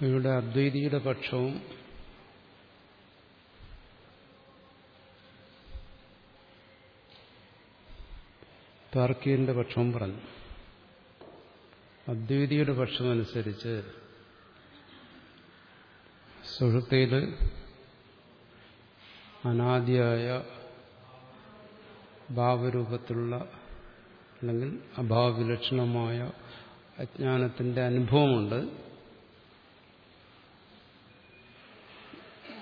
ഇവിടെ അദ്വൈതിയുടെ പക്ഷവും താർക്കികന്റെ പക്ഷവും പറഞ്ഞു. അദ്വൈതിയുടെ പക്ഷമനുസരിച്ച് സുഹൃത്തിയിൽ അനാദിയായ ഭാവരൂപത്തിലുള്ള അല്ലെങ്കിൽ അഭാവവിലക്ഷണമായ അജ്ഞാനത്തിന്റെ അനുഭവമുണ്ട്.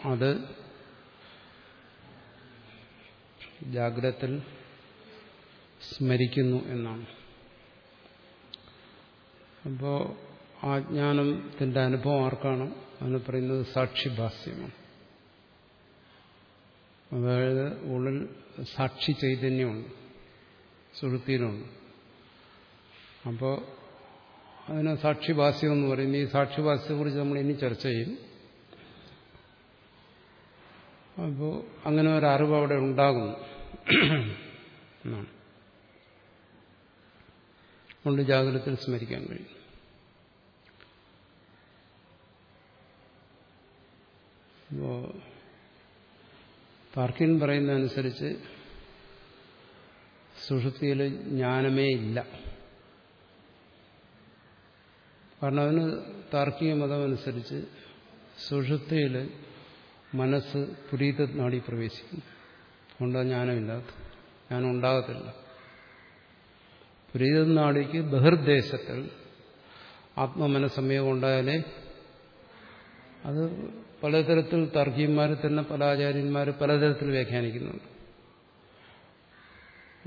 അത് ജാഗ്രത്തിൽ സ്മരിക്കുന്നു എന്നാണ്. അപ്പോൾ ആ ജ്ഞാനത്തിന്റെ അനുഭവം ആർക്കാണ്? അതിന് പറയുന്നത് സാക്ഷിഭാസ്യമാണ്. അതായത് ഉള്ളിൽ സാക്ഷി ചൈതന്യമുണ്ട് സുഹൃത്തിയിലുണ്ട്. അപ്പോൾ അതിന് സാക്ഷിഭാസ്യം എന്ന് പറയുന്നത് ഈ സാക്ഷിഭാസ്യത്തെക്കുറിച്ച് നമ്മൾ ഇനി ചർച്ച ചെയ്യും. അപ്പോൾ അങ്ങനെ ഒരു അറിവ് അവിടെ ഉണ്ടാകുന്നു. എന്നാണ് കൊണ്ട് ജാഗ്രതത്തിൽ സ്മരിക്കാൻ കഴിയും. അപ്പോ പാർക്കിൻ പറയുന്ന അനുസരിച്ച് സുഷുപ്തിയിൽ ജ്ഞാനമേ ഇല്ല. കാരണം അതിന് താർക്കിക മതമനുസരിച്ച് സുഷുപ്തിയിൽ മനസ്സ് പുരീത നാടി പ്രവേശിക്കുന്നു. അതുകൊണ്ട് ജ്ഞാനമില്ലാത്ത. ഞാൻ ഉണ്ടാകത്തില്ല പുരീത നാടിക്ക് ബഹിർദേശത്തിൽ ആത്മമനസമയം ഉണ്ടായാലേ അത് പലതരത്തിൽ തർക്കീന്മാർ തന്നെ പല ആചാര്യന്മാർ പലതരത്തിൽ വ്യാഖ്യാനിക്കുന്നുണ്ട്.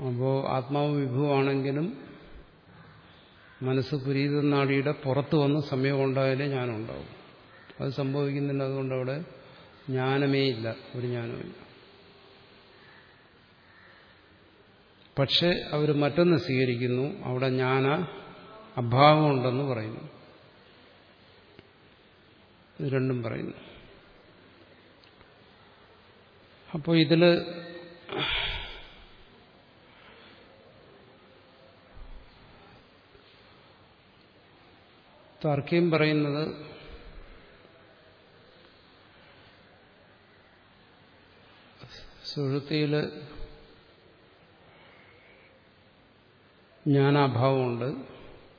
അപ്പോൾ ആത്മാവ് വിഭുവാണെങ്കിലും മനസ്സ് പുരീത നാടിയുടെ പുറത്ത് വന്ന് സമയം ഉണ്ടായാലേ ഞാനുണ്ടാവും അത് സംഭവിക്കുന്നില്ല. അതുകൊണ്ട് അവിടെ ജ്ഞാനമേ ഇല്ല ഒരു ജ്ഞാനമില്ല പക്ഷെ അവർ മറ്റൊന്ന് സ്വീകരിക്കുന്നു അവിടെ ജ്ഞാന അഭാവമുണ്ടെന്ന് പറയുന്നു. രണ്ടും പറയുന്നു. അപ്പോൾ ഇതിൽ താർക്കിയും പറയുന്നത് സുഹൃത്തിയിൽ ജ്ഞാനാഭാവമുണ്ട്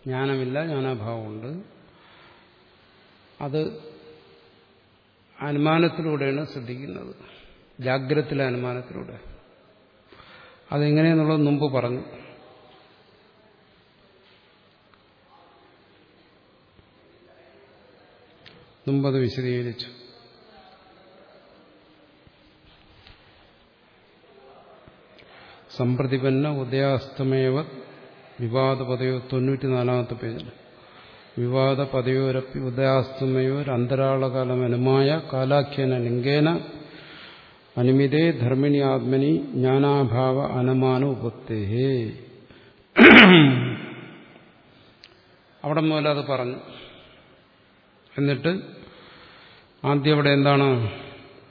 ജ്ഞാനമില്ല ജ്ഞാനാഭാവമുണ്ട് അത് അനുമാനത്തിലൂടെയാണ് ശ്രദ്ധിക്കുന്നത്. ജാഗ്രതത്തിലെ അനുമാനത്തിലൂടെ. അതെങ്ങനെയെന്നുള്ളത് മുമ്പ് പറഞ്ഞു. മുമ്പത് വിശദീകരിച്ചു. സമ്പ്രതിപന്ന ഉദയാസ്തമേവ വിവാദ പദയോ തൊണ്ണൂറ്റിനാലാമത്തെ പേജിൽ. വിവാദ പദയോരപ്പി അനുമായ കാലാഖ്യന ലിംഗേന അനുമിതേ ധർമ്മിണി ആത്മനി ജ്ഞാനാഭാവ അനുമാന ഉപത്തേഹേ. അവിടെ മുതൽ അത് പറഞ്ഞു. എന്നിട്ട് ആദ്യം അവിടെ എന്താണ്?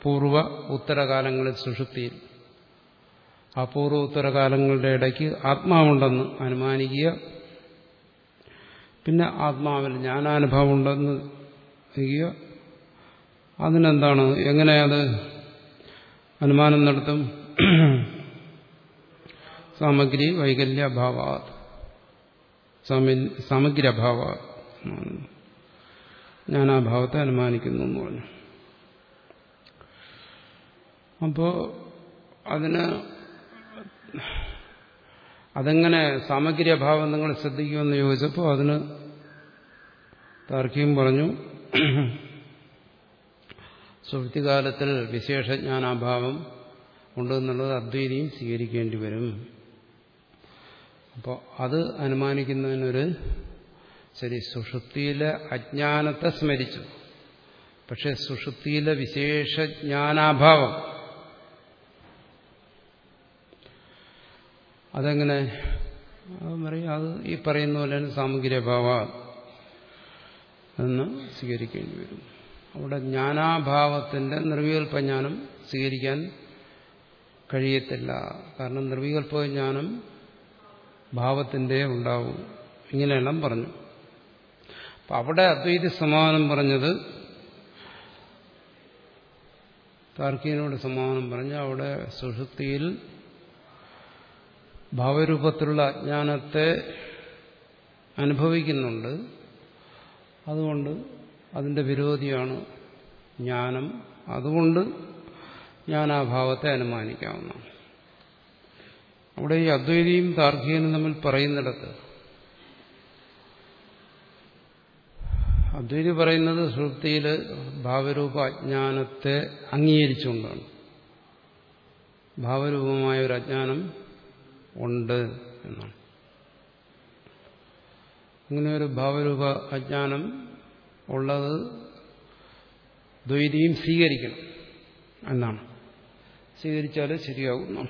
പൂർവ ഉത്തരകാലങ്ങളിൽ സുഷുപ്തിയിൽ. ആ കാലങ്ങളുടെ ഉത്തരകാലങ്ങളുടെ ഇടയ്ക്ക് ആത്മാവുണ്ടെന്ന് അനുമാനിക്കുക. പിന്നെ ആത്മാവിൽ ജ്ഞാനാനുഭവം ഉണ്ടെന്ന് അതിനെന്താണ്? എങ്ങനെ അത് അനുമാനം നടത്തും? സാമഗ്രി വൈകല്യഭാവ സാമഗ്രി അഭാവ ജ്ഞാനാഭാവത്തെ അനുമാനിക്കുന്നു എന്ന് പറഞ്ഞു. അപ്പോ അതിന് അതെങ്ങനെ സാമഗ്രി അഭാവം നിങ്ങൾ ശ്രദ്ധിക്കുമെന്ന് ചോദിച്ചപ്പോൾ അതിന് താർക്കികം പറഞ്ഞു. സുഹൃത്തികാലത്തിൽ വിശേഷജ്ഞാനാഭാവം ഉണ്ടെന്നുള്ളത് അദ്വൈതിയും സ്വീകരിക്കേണ്ടി വരും. അപ്പോൾ അത് അനുമാനിക്കുന്നതിനൊരു ശരി സുഷുപ്തിയിലെ അജ്ഞാനത്തെ സ്മരിച്ചു. പക്ഷെ സുഷുപ്തിയിലെ വിശേഷജ്ഞാനാഭാവം അതെങ്ങനെ? പറയും അത് ഈ പറയുന്ന പോലെ തന്നെ സാമഗ്രിഭാവ എന്ന് സ്വീകരിക്കേണ്ടി വരും. അവിടെ ജ്ഞാനാഭാവത്തിന്റെ നിർവികൽപ്പജ്ഞാനം സ്വീകരിക്കാൻ കഴിയത്തില്ല. കാരണം നിർവികൽപ്പജ്ഞാനം ഭാവത്തിന്റെ ഉണ്ടാവും. ഇങ്ങനെയെല്ലാം പറഞ്ഞു. അപ്പം അവിടെ അദ്വൈത സമാധാനം പറഞ്ഞത് താർക്കികനോട് സമാധാനം പറഞ്ഞ് അവിടെ സുഷുപ്തിയിൽ ഭാവരൂപത്തിലുള്ള അജ്ഞാനത്തെ അനുഭവിക്കുന്നുണ്ട്. അതുകൊണ്ട് അതിന്റെ വിരോധിയാണ് ജ്ഞാനം. അതുകൊണ്ട് ഞാൻ ആ ഭാവത്തെ അനുമാനിക്കാവുന്നതാണ് അവിടെ ഈ അദ്വൈതിയും താർക്കികനും തമ്മിൽ പറയുന്നിടത്ത് അദ്വൈതി പറയുന്നത് സുഹൃത്തിയിൽ ഭാവരൂപ അജ്ഞാനത്തെ അംഗീകരിച്ചുകൊണ്ടാണ്. ഭാവരൂപമായ ഒരു അജ്ഞാനം ഉണ്ട് എന്നാണ് അങ്ങനെ ഒരു ഭാവരൂപ അജ്ഞാനം ഉള്ളത് ദ്വൈതിയും സ്വീകരിക്കണം എന്നാണ്. സ്വീകരിച്ചാലേ ശരിയാകുന്നു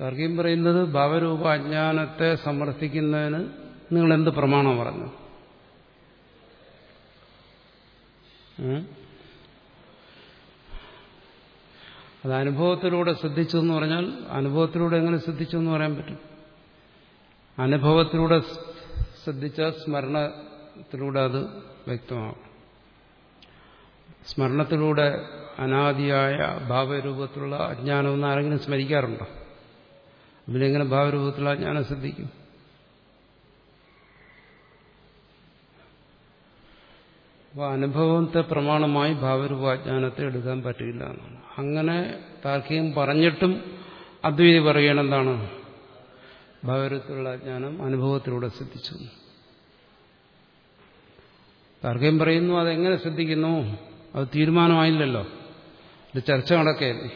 താർക്കിയും പറയുന്നത് ഭാവരൂപ അജ്ഞാനത്തെ സമർത്ഥിക്കുന്നതിന് നിങ്ങൾ എന്ത് പ്രമാണം പറഞ്ഞു? അത് അനുഭവത്തിലൂടെ ശ്രദ്ധിച്ചു എന്ന് പറഞ്ഞാൽ അനുഭവത്തിലൂടെ എങ്ങനെ ശ്രദ്ധിച്ചു എന്ന് പറയാൻ പറ്റും. അനുഭവത്തിലൂടെ ശ്രദ്ധിച്ച സ്മരണത്തിലൂടെ അത് വ്യക്തമാകും. സ്മരണത്തിലൂടെ അനാദിയായ ഭാവരൂപത്തിലുള്ള അജ്ഞാനമൊന്നും ആരെങ്കിലും സ്മരിക്കാറുണ്ടോ? അതിലെങ്ങനെ ഭാവരൂപത്തിലുള്ള അജ്ഞാനം ശ്രദ്ധിക്കും അപ്പോൾ അനുഭവത്തെ പ്രമാണമായി ഭാവരൂപാജ്ഞാനത്തെ എടുക്കാൻ പറ്റില്ല എന്നാണ്. അങ്ങനെ താർക്കികം പറഞ്ഞിട്ടും അദ്വൈതി പറയണെന്താണ് ഭാവരൂപത്തിലുള്ള അജ്ഞാനം അനുഭവത്തിലൂടെ ശ്രദ്ധിച്ചു താർക്കികം പറയുന്നു അതെങ്ങനെ ശ്രദ്ധിക്കുന്നു അത് തീരുമാനമായില്ലല്ലോ. ഇത് ചർച്ച നടക്കുകയല്ലേ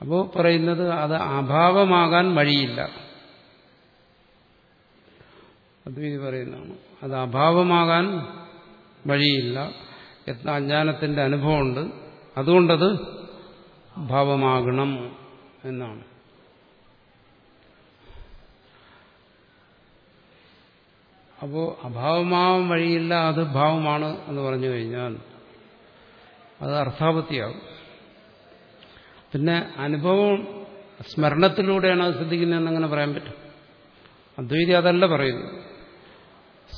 അപ്പോൾ പറയുന്നത് അത് അഭാവമാകാൻ വഴിയില്ല. അദ്വൈതി പറയുന്നതാണ്. അത് അഭാവമാകാൻ വഴിയില്ല. എത്ര അജ്ഞാനത്തിന്റെ അനുഭവമുണ്ട്. അതുകൊണ്ടത് ഭാവമാകണം എന്നാണ്. അപ്പോൾ അഭാവമാവാൻ വഴിയില്ല അത് ഭാവമാണ് എന്ന് പറഞ്ഞു കഴിഞ്ഞാൽ അത് അർത്ഥാപത്തിയാകും. പിന്നെ അനുഭവം സ്മരണത്തിലൂടെയാണ് അത് ശ്രദ്ധിക്കുന്നതെന്ന് അങ്ങനെ പറയാൻ പറ്റും. അദ്വൈതി അതല്ല പറയുന്നത്.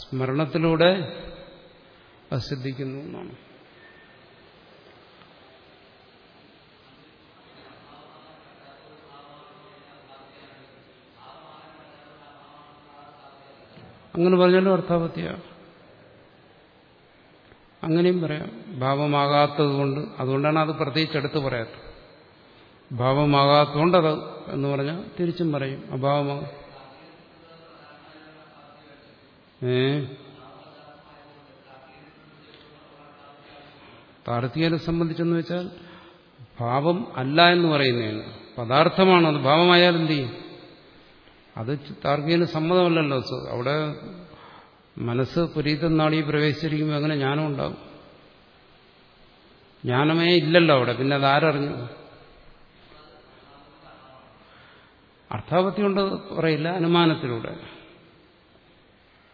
സ്മരണത്തിലൂടെ അത് സിദ്ധിക്കുന്നു എന്നാണ്. അങ്ങനെ പറഞ്ഞാലും അർത്ഥാപത്തിയാണ് അങ്ങനെയും പറയാം. ഭാവമാകാത്തത് കൊണ്ട് അതുകൊണ്ടാണ് അത് പ്രത്യേകിച്ച് എടുത്ത് പറയാത്തത്. ഭാവമാകാത്തതുകൊണ്ടത് എന്ന് പറഞ്ഞാൽ തിരിച്ചും പറയും. അഭാവമാകും ഏ? സംബന്ധിച്ചെന്ന് വെച്ചാൽ ഭാവം അല്ല എന്ന് പറയുന്നതാണ്. പദാർത്ഥമാണ് അത്? ഭാവമായാൽ എന്ത് ചെയ്യും? അത് താർക്കികന് സമ്മതമല്ലല്ലോ. അവിടെ മനസ്സ് പുരീതം നാടി പ്രവേശിച്ചിരിക്കുമ്പോൾ അങ്ങനെ ജ്ഞാനം ഉണ്ടാകും ജ്ഞാനമേ ഇല്ലല്ലോ അവിടെ. പിന്നെ അതാരറിഞ്ഞു അർത്ഥാപത്തി കൊണ്ട് പറയില്ല. അനുമാനത്തിലൂടെ.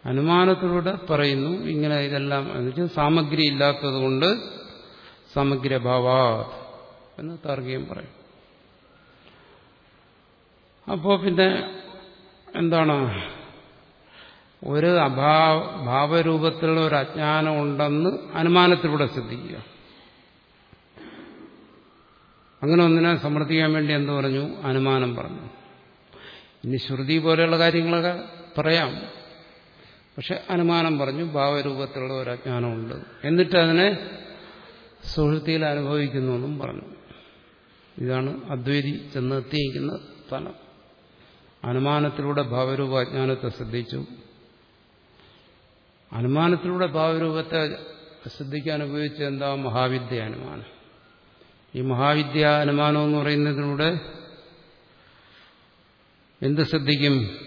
അനുമാനത്തിലൂടെ പറയുന്നു. ഇങ്ങനെ ഇതെല്ലാം എന്നുവെച്ചാൽ സാമഗ്രി ഇല്ലാത്തത് കൊണ്ട് സമഗ്രഭാവാ എന്ന് താർഗീയം പറയും. അപ്പോ പിന്നെ എന്താണ്? ഒരു അഭാവ ഭാവരൂപത്തിലുള്ള ഒരു അജ്ഞാനം ഉണ്ടെന്ന് അനുമാനത്തിലൂടെ ശ്രദ്ധിക്കുക. അങ്ങനെ ഒന്നിനെ സമർത്ഥിക്കാൻ വേണ്ടി എന്ത് പറഞ്ഞു? അനുമാനം പറഞ്ഞു. ഇനി ശ്രുതി പോലെയുള്ള കാര്യങ്ങളൊക്കെ പറയാം. പക്ഷെ അനുമാനം പറഞ്ഞു ഭാവരൂപത്തിലുള്ള ഒരു അജ്ഞാനമുണ്ട് എന്നിട്ട് അതിനെ സുഹൃത്തിയിൽ അനുഭവിക്കുന്നു എന്നും പറഞ്ഞു. ഇതാണ് അദ്വൈതി ചെന്നെത്തിയിരിക്കുന്ന സ്ഥലം. അനുമാനത്തിലൂടെ ഭാവരൂപ അജ്ഞാനത്തെ ശ്രദ്ധിച്ചു. അനുമാനത്തിലൂടെ ഭാവരൂപത്തെ ശ്രദ്ധിക്കാൻ ഉപയോഗിച്ച എന്താ? മഹാവിദ്യ അനുമാനം. ഈ മഹാവിദ്യ അനുമാനം എന്ന് പറയുന്നതിലൂടെ എന്ത് ശ്രദ്ധിക്കും?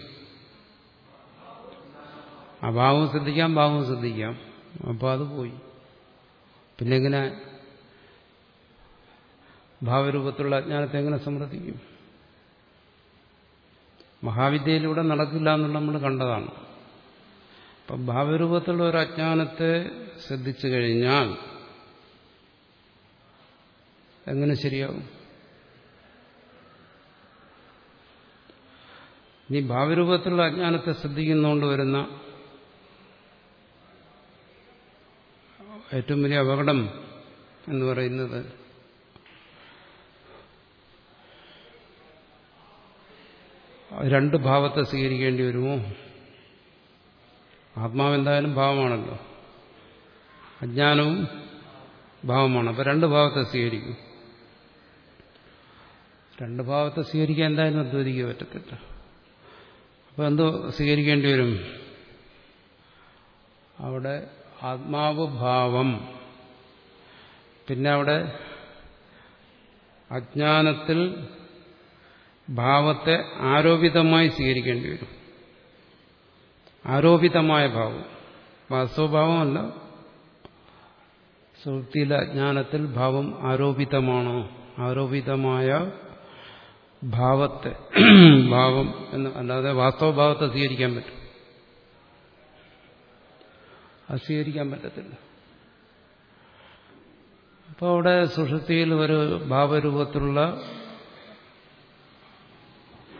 അഭാവം ശ്രദ്ധിക്കാം ഭാവം ശ്രദ്ധിക്കാം. അപ്പോൾ അത് പോയി. പിന്നെ എങ്ങനെ ഭാവരൂപത്തിലുള്ള അജ്ഞാനത്തെ എങ്ങനെ സമർത്ഥിക്കും? മഹാവിദ്യയിലൂടെ നടക്കില്ല എന്നുള്ള നമ്മൾ കണ്ടതാണ്. അപ്പം ഭാവരൂപത്തിലുള്ള ഒരു അജ്ഞാനത്തെ ശ്രദ്ധിച്ചു കഴിഞ്ഞാൽ എങ്ങനെ ശരിയാവും? ഇനി ഭാവരൂപത്തിലുള്ള അജ്ഞാനത്തെ ശ്രദ്ധിക്കുന്നതുകൊണ്ട് വരുന്ന ഏറ്റവും വലിയ അപകടം എന്ന് പറയുന്നത്. രണ്ട് ഭാവത്തെ സ്വീകരിക്കേണ്ടി വരുമോ? ആത്മാവ് എന്തായാലും ഭാവമാണല്ലോ. അജ്ഞാനവും ഭാവമാണ്. അപ്പൊ രണ്ട് ഭാവത്തെ സ്വീകരിക്കും. രണ്ട് ഭാവത്തെ സ്വീകരിക്കാൻ എന്തായാലും അദ്വൈതിക്ക് പറ്റത്തില്ല. അപ്പൊ എന്തോ സ്വീകരിക്കേണ്ടി വരും? അവിടെ ആത്മാവ് ഭാവം പിന്നെ അവിടെ അജ്ഞാനത്തിൽ ഭാവത്തെ ആരോപിതമായി സ്വീകരിക്കേണ്ടി വരും. ആരോപിതമായ ഭാവം. വാസ്തവഭാവമല്ല. സുഹൃത്തിയിലെ അജ്ഞാനത്തിൽ ഭാവം ആരോപിതമാണോ? ആരോപിതമായ ഭാവത്തെ ഭാവം എന്ന് അല്ലാതെ വാസ്തവഭാവത്തെ സ്വീകരിക്കാൻ പറ്റും. അത് സ്വീകരിക്കാൻ പറ്റത്തില്ല. അപ്പോൾ അവിടെ സുഷുതിയിൽ ഒരു ഭാവരൂപത്തിലുള്ള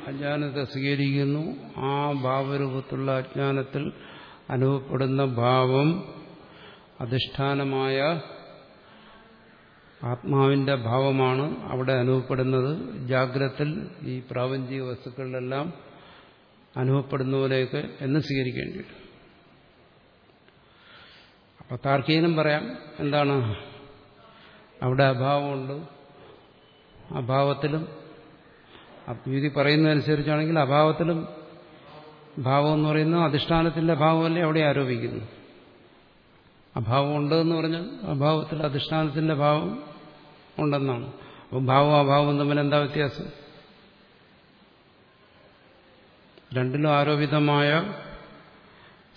അജ്ഞാനത്തെ സ്വീകരിക്കുന്നു. ആ ഭാവരൂപത്തിലുള്ള അജ്ഞാനത്തിൽ അനുഭവപ്പെടുന്ന ഭാവം അധിഷ്ഠാനമായ ആത്മാവിന്റെ ഭാവമാണ് അവിടെ അനുഭവപ്പെടുന്നത്. ജാഗ്രത്തിൽ ഈ പ്രാപഞ്ചിക വസ്തുക്കളിലെല്ലാം അനുഭവപ്പെടുന്ന പോലെയൊക്കെ എന്ന് സ്വീകരിക്കേണ്ടി വരും അപ്പൊ താർക്കീനം പറയാം എന്താണ്? അവിടെ അഭാവമുണ്ട്. അഭാവത്തിലും അദ്വൈതി പറയുന്നതനുസരിച്ചാണെങ്കിൽ അഭാവത്തിലും ഭാവം എന്ന് പറയുന്നത് അധിഷ്ഠാനത്തിന്റെ ഭാവമല്ലേ അവിടെ ആരോപിക്കുന്നു. അഭാവമുണ്ട് എന്ന് പറഞ്ഞാൽ അഭാവത്തിൽ അധിഷ്ഠാനത്തിന്റെ ഭാവം ഉണ്ടെന്നാണ്. അപ്പം ഭാവം അഭാവം തമ്മിൽ എന്താ വ്യത്യാസം? രണ്ടിലും ആരോപിതമായ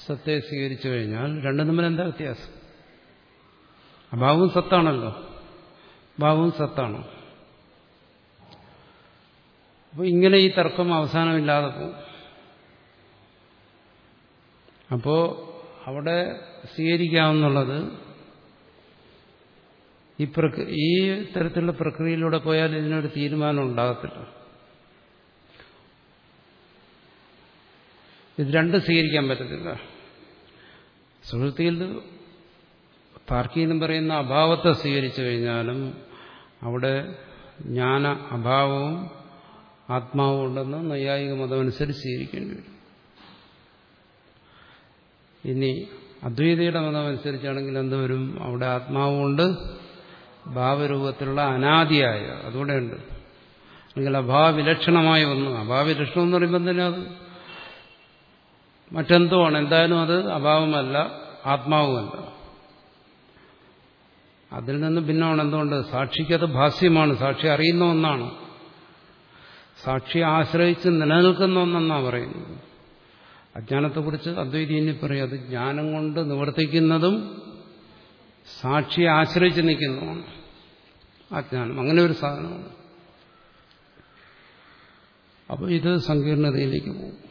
സത്തെ സ്വീകരിച്ചു കഴിഞ്ഞാൽ രണ്ടും തമ്മിൽ എന്താ വ്യത്യാസം? അഭാവവും സത്താണല്ലോ. ഭാവവും സത്താണ്? അപ്പോൾ ഇങ്ങനെ ഈ തർക്കം അവസാനമില്ലാതെ പോകും അപ്പോൾ അവിടെ സ്വീകരിക്കാവുന്നുള്ളത് ഈ പ്രകൃ ഈ തരത്തിലുള്ള പ്രക്രിയയിലൂടെ പോയാൽ ഇതിനൊരു തീരുമാനം ഉണ്ടാകത്തില്ല. ഇത് രണ്ടും സ്വീകരിക്കാൻ പറ്റത്തില്ല. സുഹൃത്തിയിൽ എന്ന് പറയുന്ന അഭാവത്തെ സ്വീകരിച്ചു കഴിഞ്ഞാലും അവിടെ ജ്ഞാന അഭാവവും ആത്മാവും ഉണ്ടെന്ന് നൈയായിക മതമനുസരിച്ച് സ്വീകരിക്കേണ്ടി വരും. ഇനി അദ്വൈതയുടെ മതമനുസരിച്ചാണെങ്കിൽ എന്തുവരും അവിടെ ആത്മാവുമുണ്ട് ഭാവരൂപത്തിലുള്ള അനാദിയായ അതുകൂടെയുണ്ട് അല്ലെങ്കിൽ അഭാവവിലക്ഷണമായ ഒന്ന്. അഭാവവിലക്ഷണം എന്ന് പറയുമ്പോൾ തന്നെ അത്? മറ്റെന്തോ ആണ് എന്തായാലും അത് അഭാവമല്ല ആത്മാവുമല്ല. അതിൽ നിന്ന് ഭിന്നമാണ്. എന്തുകൊണ്ട്? സാക്ഷിക്കത് ഭാസ്യമാണ്. സാക്ഷി അറിയുന്ന ഒന്നാണ്. സാക്ഷിയെ ആശ്രയിച്ച് നിലനിൽക്കുന്ന ഒന്നെന്നാണ് പറയുന്നത്. അജ്ഞാനത്തെക്കുറിച്ച് അദ്വൈതി ഇനി പറയും അത് ജ്ഞാനം കൊണ്ട് നിവർത്തിക്കുന്നതും സാക്ഷിയെ ആശ്രയിച്ച് നിൽക്കുന്നതുമാണ്. അജ്ഞാനം അങ്ങനെ ഒരു സാധനമാണ് അപ്പോൾ ഇത് സങ്കീർണതയിലേക്ക് പോകും.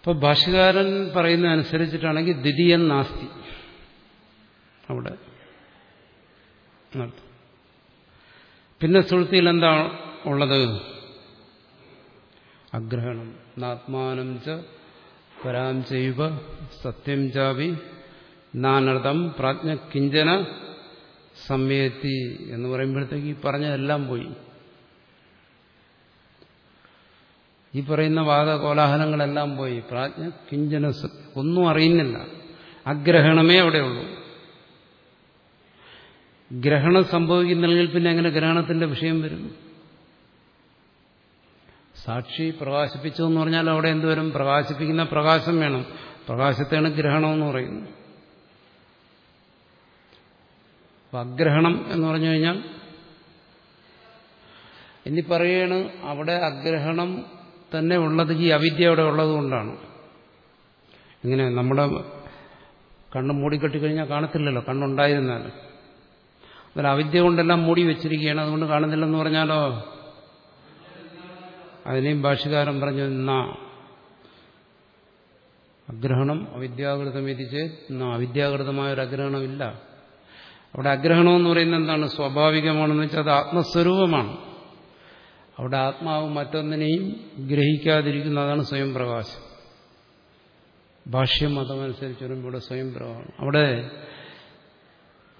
ഇപ്പൊ ഭാഷകാരൻ പറയുന്ന അനുസരിച്ചിട്ടാണെങ്കിൽ ദ്വിതീയൻ നാസ്തി. അവിടെ. പിന്നെ സുഹൃത്തിയിൽ എന്താ ഉള്ളത്? അഗ്രഹണം. നാത്മാനം ച പരാം ചെയ്യുക സത്യം ചാവി നാനർത്ഥം പ്രാജ്ഞ കിഞ്ചന സമയത്തി എന്ന് പറയുമ്പോഴത്തേക്ക് ഈ പറഞ്ഞതെല്ലാം പോയി. ഈ പറയുന്ന വാദകോലാഹലങ്ങളെല്ലാം പോയി. പ്രാജ്ഞ കിഞ്ചനസ് ഒന്നും അറിയുന്നില്ല. അഗ്രഹണമേ അവിടെയുള്ളൂ. ഗ്രഹണം സംഭവിക്കുന്നില്ലെങ്കിൽ പിന്നെ എങ്ങനെ ഗ്രഹണത്തിന്റെ വിഷയം വരും? സാക്ഷി പ്രകാശിപ്പിച്ചു എന്ന് പറഞ്ഞാൽ അവിടെ എന്തുവരും പ്രകാശിപ്പിക്കുന്ന പ്രകാശം വേണം. പ്രകാശത്തെയാണ് ഗ്രഹണം എന്ന് പറയുന്നത്. അഗ്രഹണം എന്ന് പറഞ്ഞു കഴിഞ്ഞാൽ ഇനി പറയാണ് അവിടെ അഗ്രഹണം തന്നെ ഉള്ളത് ഈ അവിദ്യ അവിടെ ഉള്ളത് കൊണ്ടാണ്. ഇങ്ങനെ നമ്മുടെ കണ്ണ് മൂടിക്കെട്ടിക്കഴിഞ്ഞാൽ കാണത്തില്ലല്ലോ കണ്ണുണ്ടായിരുന്നാൽ. അതിൽ അവിദ്യ കൊണ്ടെല്ലാം മൂടി വെച്ചിരിക്കുകയാണ് അതുകൊണ്ട് കാണുന്നില്ലെന്ന് പറഞ്ഞാലോ? അതിനെയും ഭാഷകാരൻ പറഞ്ഞു നാ അഗ്രഹണം അവിദ്യാകൃതം എത്തിച്ച് അവിദ്യാകൃതമായ ഒരു അഗ്രഹണമില്ല. അവിടെ അഗ്രഹണം എന്ന് പറയുന്നത് എന്താണ്? സ്വാഭാവികമാണെന്ന് വെച്ചാൽ അത് ആത്മസ്വരൂപമാണ്. അവിടെ ആത്മാവ് മറ്റൊന്നിനെയും ഗ്രഹിക്കാതിരിക്കുന്നതാണ് സ്വയം പ്രകാശം. ഭാഷ്യം മതമനുസരിച്ച് വരുമ്പോൾ ഇവിടെ സ്വയം പ്രകാശം. അവിടെ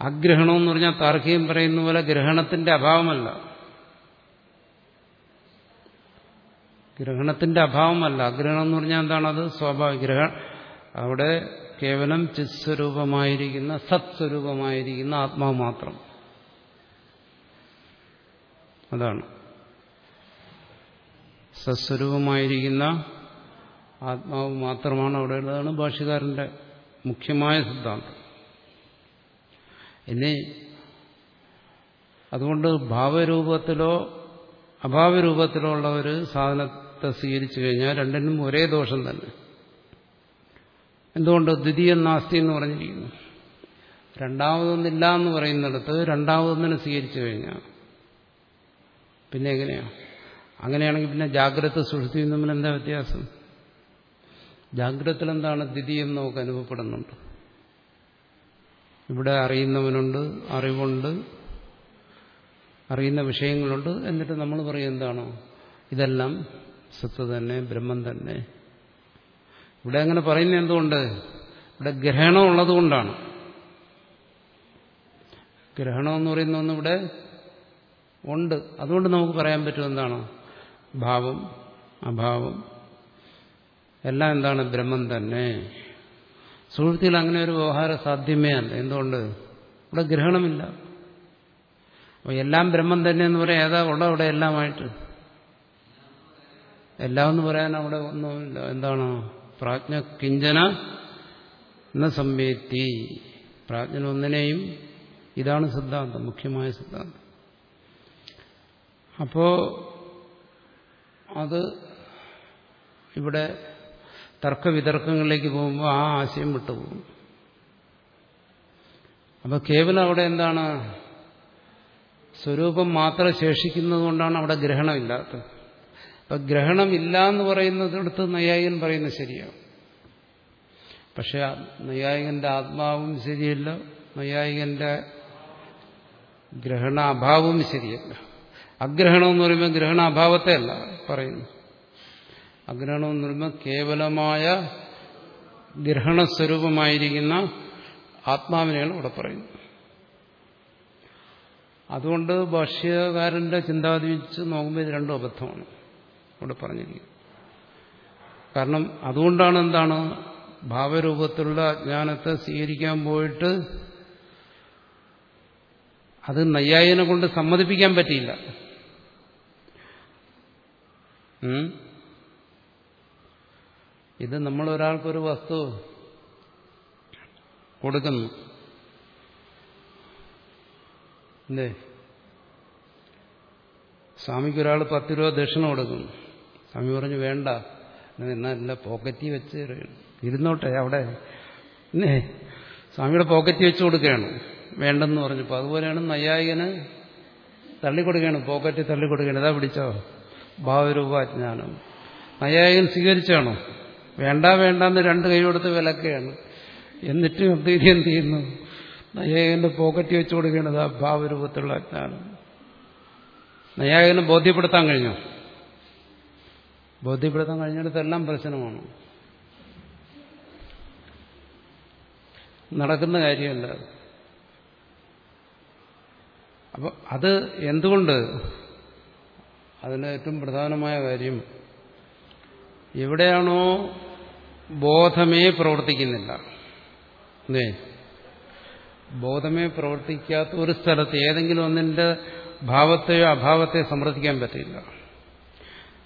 അഗ്രഹണം എന്ന് പറഞ്ഞാൽ താർക്കികം പറയുന്ന പോലെ ഗ്രഹണത്തിന്റെ അഭാവമല്ല. ഗ്രഹണത്തിന്റെ അഭാവമല്ല. അഗ്രഹണം എന്ന് പറഞ്ഞാൽ എന്താണ്? അത് സ്വാഭാവിക ഗ്രഹ അവിടെ കേവലം ചിത്സ്വരൂപമായിരിക്കുന്ന സത്സ്വരൂപമായിരിക്കുന്ന ആത്മാവ് മാത്രം. അതാണ്. സത്സ്വരൂപമായിരിക്കുന്ന ആത്മാവ് മാത്രമാണ് അവിടെ ഉള്ളതാണ് ഭാഷകാരന്റെ മുഖ്യമായ സിദ്ധാന്തം. ഇനി അതുകൊണ്ട് ഭാവരൂപത്തിലോ അഭാവരൂപത്തിലോ ഉള്ള ഒരു സാധനത്തെ സ്വീകരിച്ചു കഴിഞ്ഞാൽ രണ്ടിനും ഒരേ ദോഷം തന്നെ. എന്തുകൊണ്ട്? ദ്വിതീയ നാസ്തി എന്ന് പറഞ്ഞിരിക്കുന്നു. രണ്ടാമതൊന്നില്ല എന്ന് പറയുന്നിടത്ത് രണ്ടാമതൊന്നിനെ സ്വീകരിച്ചു കഴിഞ്ഞാൽ പിന്നെ എങ്ങനെയാണ് അങ്ങനെയാണെങ്കിൽ പിന്നെ ജാഗ്രത സുഷുതിയും തമ്മിൽ എന്താ വ്യത്യാസം? ജാഗ്രതത്തിൽ എന്താണ് ദ്വിതീയം നമുക്ക് അനുഭവപ്പെടുന്നുണ്ട്. ഇവിടെ അറിയുന്നവനുണ്ട് അറിവുണ്ട് അറിയുന്ന വിഷയങ്ങളുണ്ട് എന്നിട്ട് നമ്മൾ പറയും എന്താണോ? ഇതെല്ലാം സത്ത് തന്നെ ബ്രഹ്മം തന്നെ. ഇവിടെ അങ്ങനെ പറയുന്നത് എന്തുകൊണ്ട്? ഇവിടെ ഗ്രഹണം ഉള്ളതുകൊണ്ടാണ് ഗ്രഹണം എന്ന് പറയുന്ന ഒന്നിവിടെ ഉണ്ട്. അതുകൊണ്ട് നമുക്ക് പറയാൻ പറ്റും എന്താണ്? ഭാവം അഭാവം. എല്ലാം എന്താണ് ബ്രഹ്മം തന്നെ. സുഹൃത്തിയിൽ അങ്ങനെ ഒരു വ്യവഹാരം സാധ്യമേ അല്ല. എന്തുകൊണ്ട്? ഇവിടെ ഗ്രഹണമില്ല. അപ്പോൾ എല്ലാം ബ്രഹ്മം തന്നെ എന്ന് പറയാം ഏതാ ഉള്ള അവിടെ എല്ലാമായിട്ട്? എല്ലാം എന്ന് പറയാൻ അവിടെ ഒന്നുമില്ല. എന്താണ്? പ്രാജ്ഞ കിഞ്ചന എന്ന സംവേത്തി. പ്രാജ്ഞൻ ഒന്നിനെയും ഇതാണ് സിദ്ധാന്തം മുഖ്യമായ സിദ്ധാന്തം. അപ്പോ അത് ഇവിടെ തർക്കവിതർക്കങ്ങളിലേക്ക് പോകുമ്പോൾ ആ ആശയം വിട്ടുപോകും. അപ്പൊ കേവലം അവിടെ എന്താണ്? സ്വരൂപം മാത്രം ശേഷിക്കുന്നത് കൊണ്ടാണ് അവിടെ ഗ്രഹണമില്ലാത്തത്. അപ്പൊ ഗ്രഹണമില്ല എന്ന് പറയുന്നതിടത്ത് നൈയായികൻ പറയുന്നത് ശരിയാണ് പക്ഷെ നൈയായികന്റെ ആത്മാവും ശരിയല്ല നൈയായികന്റെ ഗ്രഹണാഭാവവും ശരിയല്ല. അഗ്രഹണം എന്ന് പറയുമ്പോൾ ഗ്രഹണാഭാവത്തെ അല്ല പറയുന്നു അഗ്രഹണം എന്ന് പറയുമ്പോൾ കേവലമായ ഗ്രഹണസ്വരൂപമായിരിക്കുന്ന ആത്മാവിനെയാണ് ഇവിടെ പറയുന്നത്. അതുകൊണ്ട് ഭാഷ്യകാരന്റെ ചിന്താഗതി വെച്ച് നോക്കുമ്പോൾ ഇത് രണ്ടും അബദ്ധമാണ്. ഇവിടെ പറഞ്ഞിരിക്കുന്നത് കാരണം അതുകൊണ്ടാണ് എന്താണ് ഭാവരൂപത്തിലുള്ള അജ്ഞാനത്തെ സ്വീകരിക്കാൻ പോയിട്ട് അത് നയ്യായനെ കൊണ്ട് സമ്മതിപ്പിക്കാൻ പറ്റിയില്ല. ഇത് നമ്മൾ ഒരാൾക്കൊരു വസ്തു കൊടുക്കുന്നു. അല്ലേ സ്വാമിക്ക് ഒരാൾ പത്ത് രൂപ ദക്ഷിണ കൊടുക്കുന്നു. സ്വാമി പറഞ്ഞു വേണ്ട. എന്നല്ല പോക്കറ്റി വെച്ച് ഇരുന്നോട്ടെ അവിടെ. എന്നേ സ്വാമിയുടെ പോക്കറ്റി വെച്ച് കൊടുക്കുകയാണ്. വേണ്ടെന്ന് പറഞ്ഞപ്പോൾ അതുപോലെയാണ് നയ്യായികന് തള്ളിക്കൊടുക്കുകയാണ്. പോക്കറ്റിൽ തള്ളിക്കൊടുക്കുകയാണ്. ഇതാ പിടിച്ചോ? ഭാവരൂപാജ്ഞാനം. നൈയായികൻ സ്വീകരിച്ചാണോ? വേണ്ട വേണ്ടെന്ന് രണ്ട് കൈ കൊടുത്ത് വിലക്കുകയാണ് എന്നിട്ടും അദ്വൈതി എന്ത് ചെയ്യുന്നു? നൈയായികന്റെ പോക്കറ്റ് വെച്ചു കൊടുക്കുകയാണ് ആ ഭാവരൂപത്തിലുള്ള അജ്ഞാനം. നൈയായികനെ ബോധ്യപ്പെടുത്താൻ കഴിഞ്ഞോ? ബോധ്യപ്പെടുത്താൻ കഴിഞ്ഞിടത്തെല്ലാം പ്രശ്നമാണ്. നടക്കുന്ന കാര്യമല്ല അപ്പൊ അത് എന്തുകൊണ്ട് അതിന് ഏറ്റവും പ്രധാനമായ കാര്യം എവിടെയാണോ ബോധമേ പ്രവർത്തിക്കുന്നില്ല. ബോധമേ പ്രവർത്തിക്കാത്ത ഒരു സ്ഥലത്ത് ഏതെങ്കിലും ഒന്നിന്റെ ഭാവത്തെയോ അഭാവത്തെയോ സമർത്ഥിക്കാൻ പറ്റില്ല.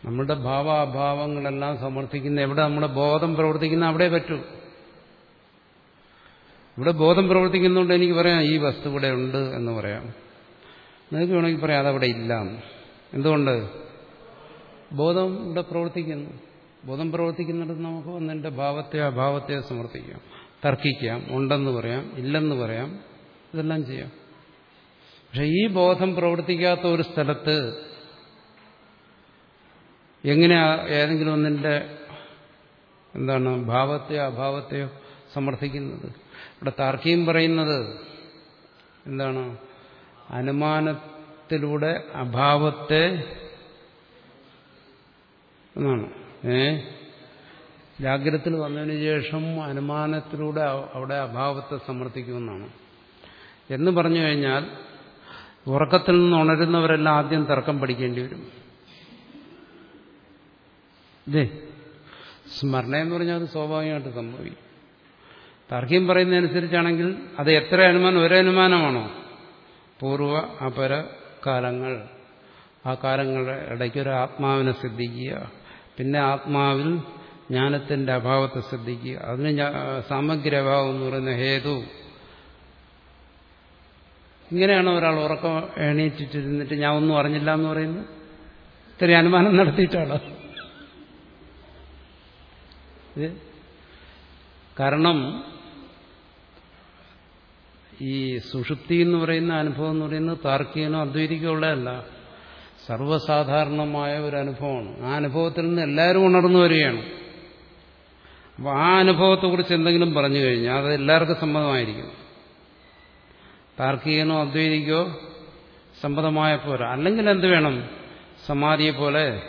നമ്മുടെ ഭാവ അഭാവങ്ങളെല്ലാം സമർത്ഥിക്കുന്ന എവിടെ നമ്മുടെ ബോധം പ്രവർത്തിക്കുന്ന അവിടെ പറ്റൂ. ഇവിടെ ബോധം പ്രവർത്തിക്കുന്നുണ്ട് എനിക്ക് പറയാം ഈ വസ്തു ഇവിടെ ഉണ്ട് എന്ന് പറയാം. നിങ്ങൾക്ക് വേണമെങ്കിൽ പറയാം അതവിടെ ഇല്ല. എന്തുകൊണ്ട്? ബോധം ഇവിടെ പ്രവർത്തിക്കുന്നു. ബോധം പ്രവർത്തിക്കുന്നിടത്ത് നമുക്ക് ഒന്നിന്റെ ഭാവത്തെ അഭാവത്തെ സമർത്ഥിക്കാം. തർക്കിക്കാം. ഉണ്ടെന്ന് പറയാം. ഇല്ലെന്ന് പറയാം. ഇതെല്ലാം ചെയ്യാം. പക്ഷെ ഈ ബോധം പ്രവർത്തിക്കാത്ത ഒരു സ്ഥലത്ത് എങ്ങനെയാ ഏതെങ്കിലും ഒന്നിന്റെ എന്താണ് ഭാവത്തെയോ അഭാവത്തെയോ സമർത്ഥിക്കുന്നത്? ഇവിടെ താർക്കിയും പറയുന്നത് എന്താണ്? അനുമാനത്തിലൂടെ അഭാവത്തെ എന്നാണ്. ഏ? ജാഗ്രത്തിൽ വന്നതിന് ശേഷം അനുമാനത്തിലൂടെ അവിടെ അഭാവത്തെ സമർത്ഥിക്കുമെന്നാണ്. എന്ന് പറഞ്ഞു കഴിഞ്ഞാൽ ഉറക്കത്തിൽ നിന്ന് ഉണരുന്നവരെല്ലാം ആദ്യം തർക്കം പഠിക്കേണ്ടി വരും. ഇതേ സ്മരണ എന്ന് പറഞ്ഞാൽ അത് സ്വാഭാവികമായിട്ട് സംഭവിക്കും. തർക്കം പറയുന്നതനുസരിച്ചാണെങ്കിൽ അത് എത്ര അനുമാനം ഒരേ അനുമാനമാണോ പൂർവ അപര കാലങ്ങൾ ആ കാലങ്ങളുടെ ഇടയ്ക്ക് ഒരു ആത്മാവിനെ ശ്രദ്ധിക്കുക. പിന്നെ ആത്മാവിൽ ജ്ഞാനത്തിന്റെ അഭാവത്തെ ശ്രദ്ധിക്കുക. അതിന് സാമഗ്രി അഭാവം എന്ന് പറയുന്ന ഹേതു. ഇങ്ങനെയാണ് ഒരാൾ ഉറക്കം എണീറ്റിട്ടിരുന്നിട്ട് ഞാൻ ഒന്നും അറിഞ്ഞില്ല എന്ന് പറയുന്നു. ഇത്രയും അനുമാനം നടത്തിയിട്ടാണ്? കാരണം ഈ സുഷുപ്തി എന്ന് പറയുന്ന അനുഭവം എന്ന് പറയുന്നത് താർക്കികനോ അദ്വൈതിക്കോ ഉള്ളതല്ല സർവസാധാരണമായ ഒരു അനുഭവമാണ്. ആ അനുഭവത്തിൽ നിന്ന് എല്ലാവരും ഉണർന്നു വരികയാണ്. അപ്പോൾ ആ അനുഭവത്തെക്കുറിച്ച് എന്തെങ്കിലും പറഞ്ഞു കഴിഞ്ഞാൽ അത് എല്ലാവർക്കും സമ്മതമായിരിക്കും. താർക്കികനോ അദ്വൈതിക്കോ സമ്മതമായ പോലെ അല്ലെങ്കിൽ എന്ത് വേണം? സമാധിയെ പോലെ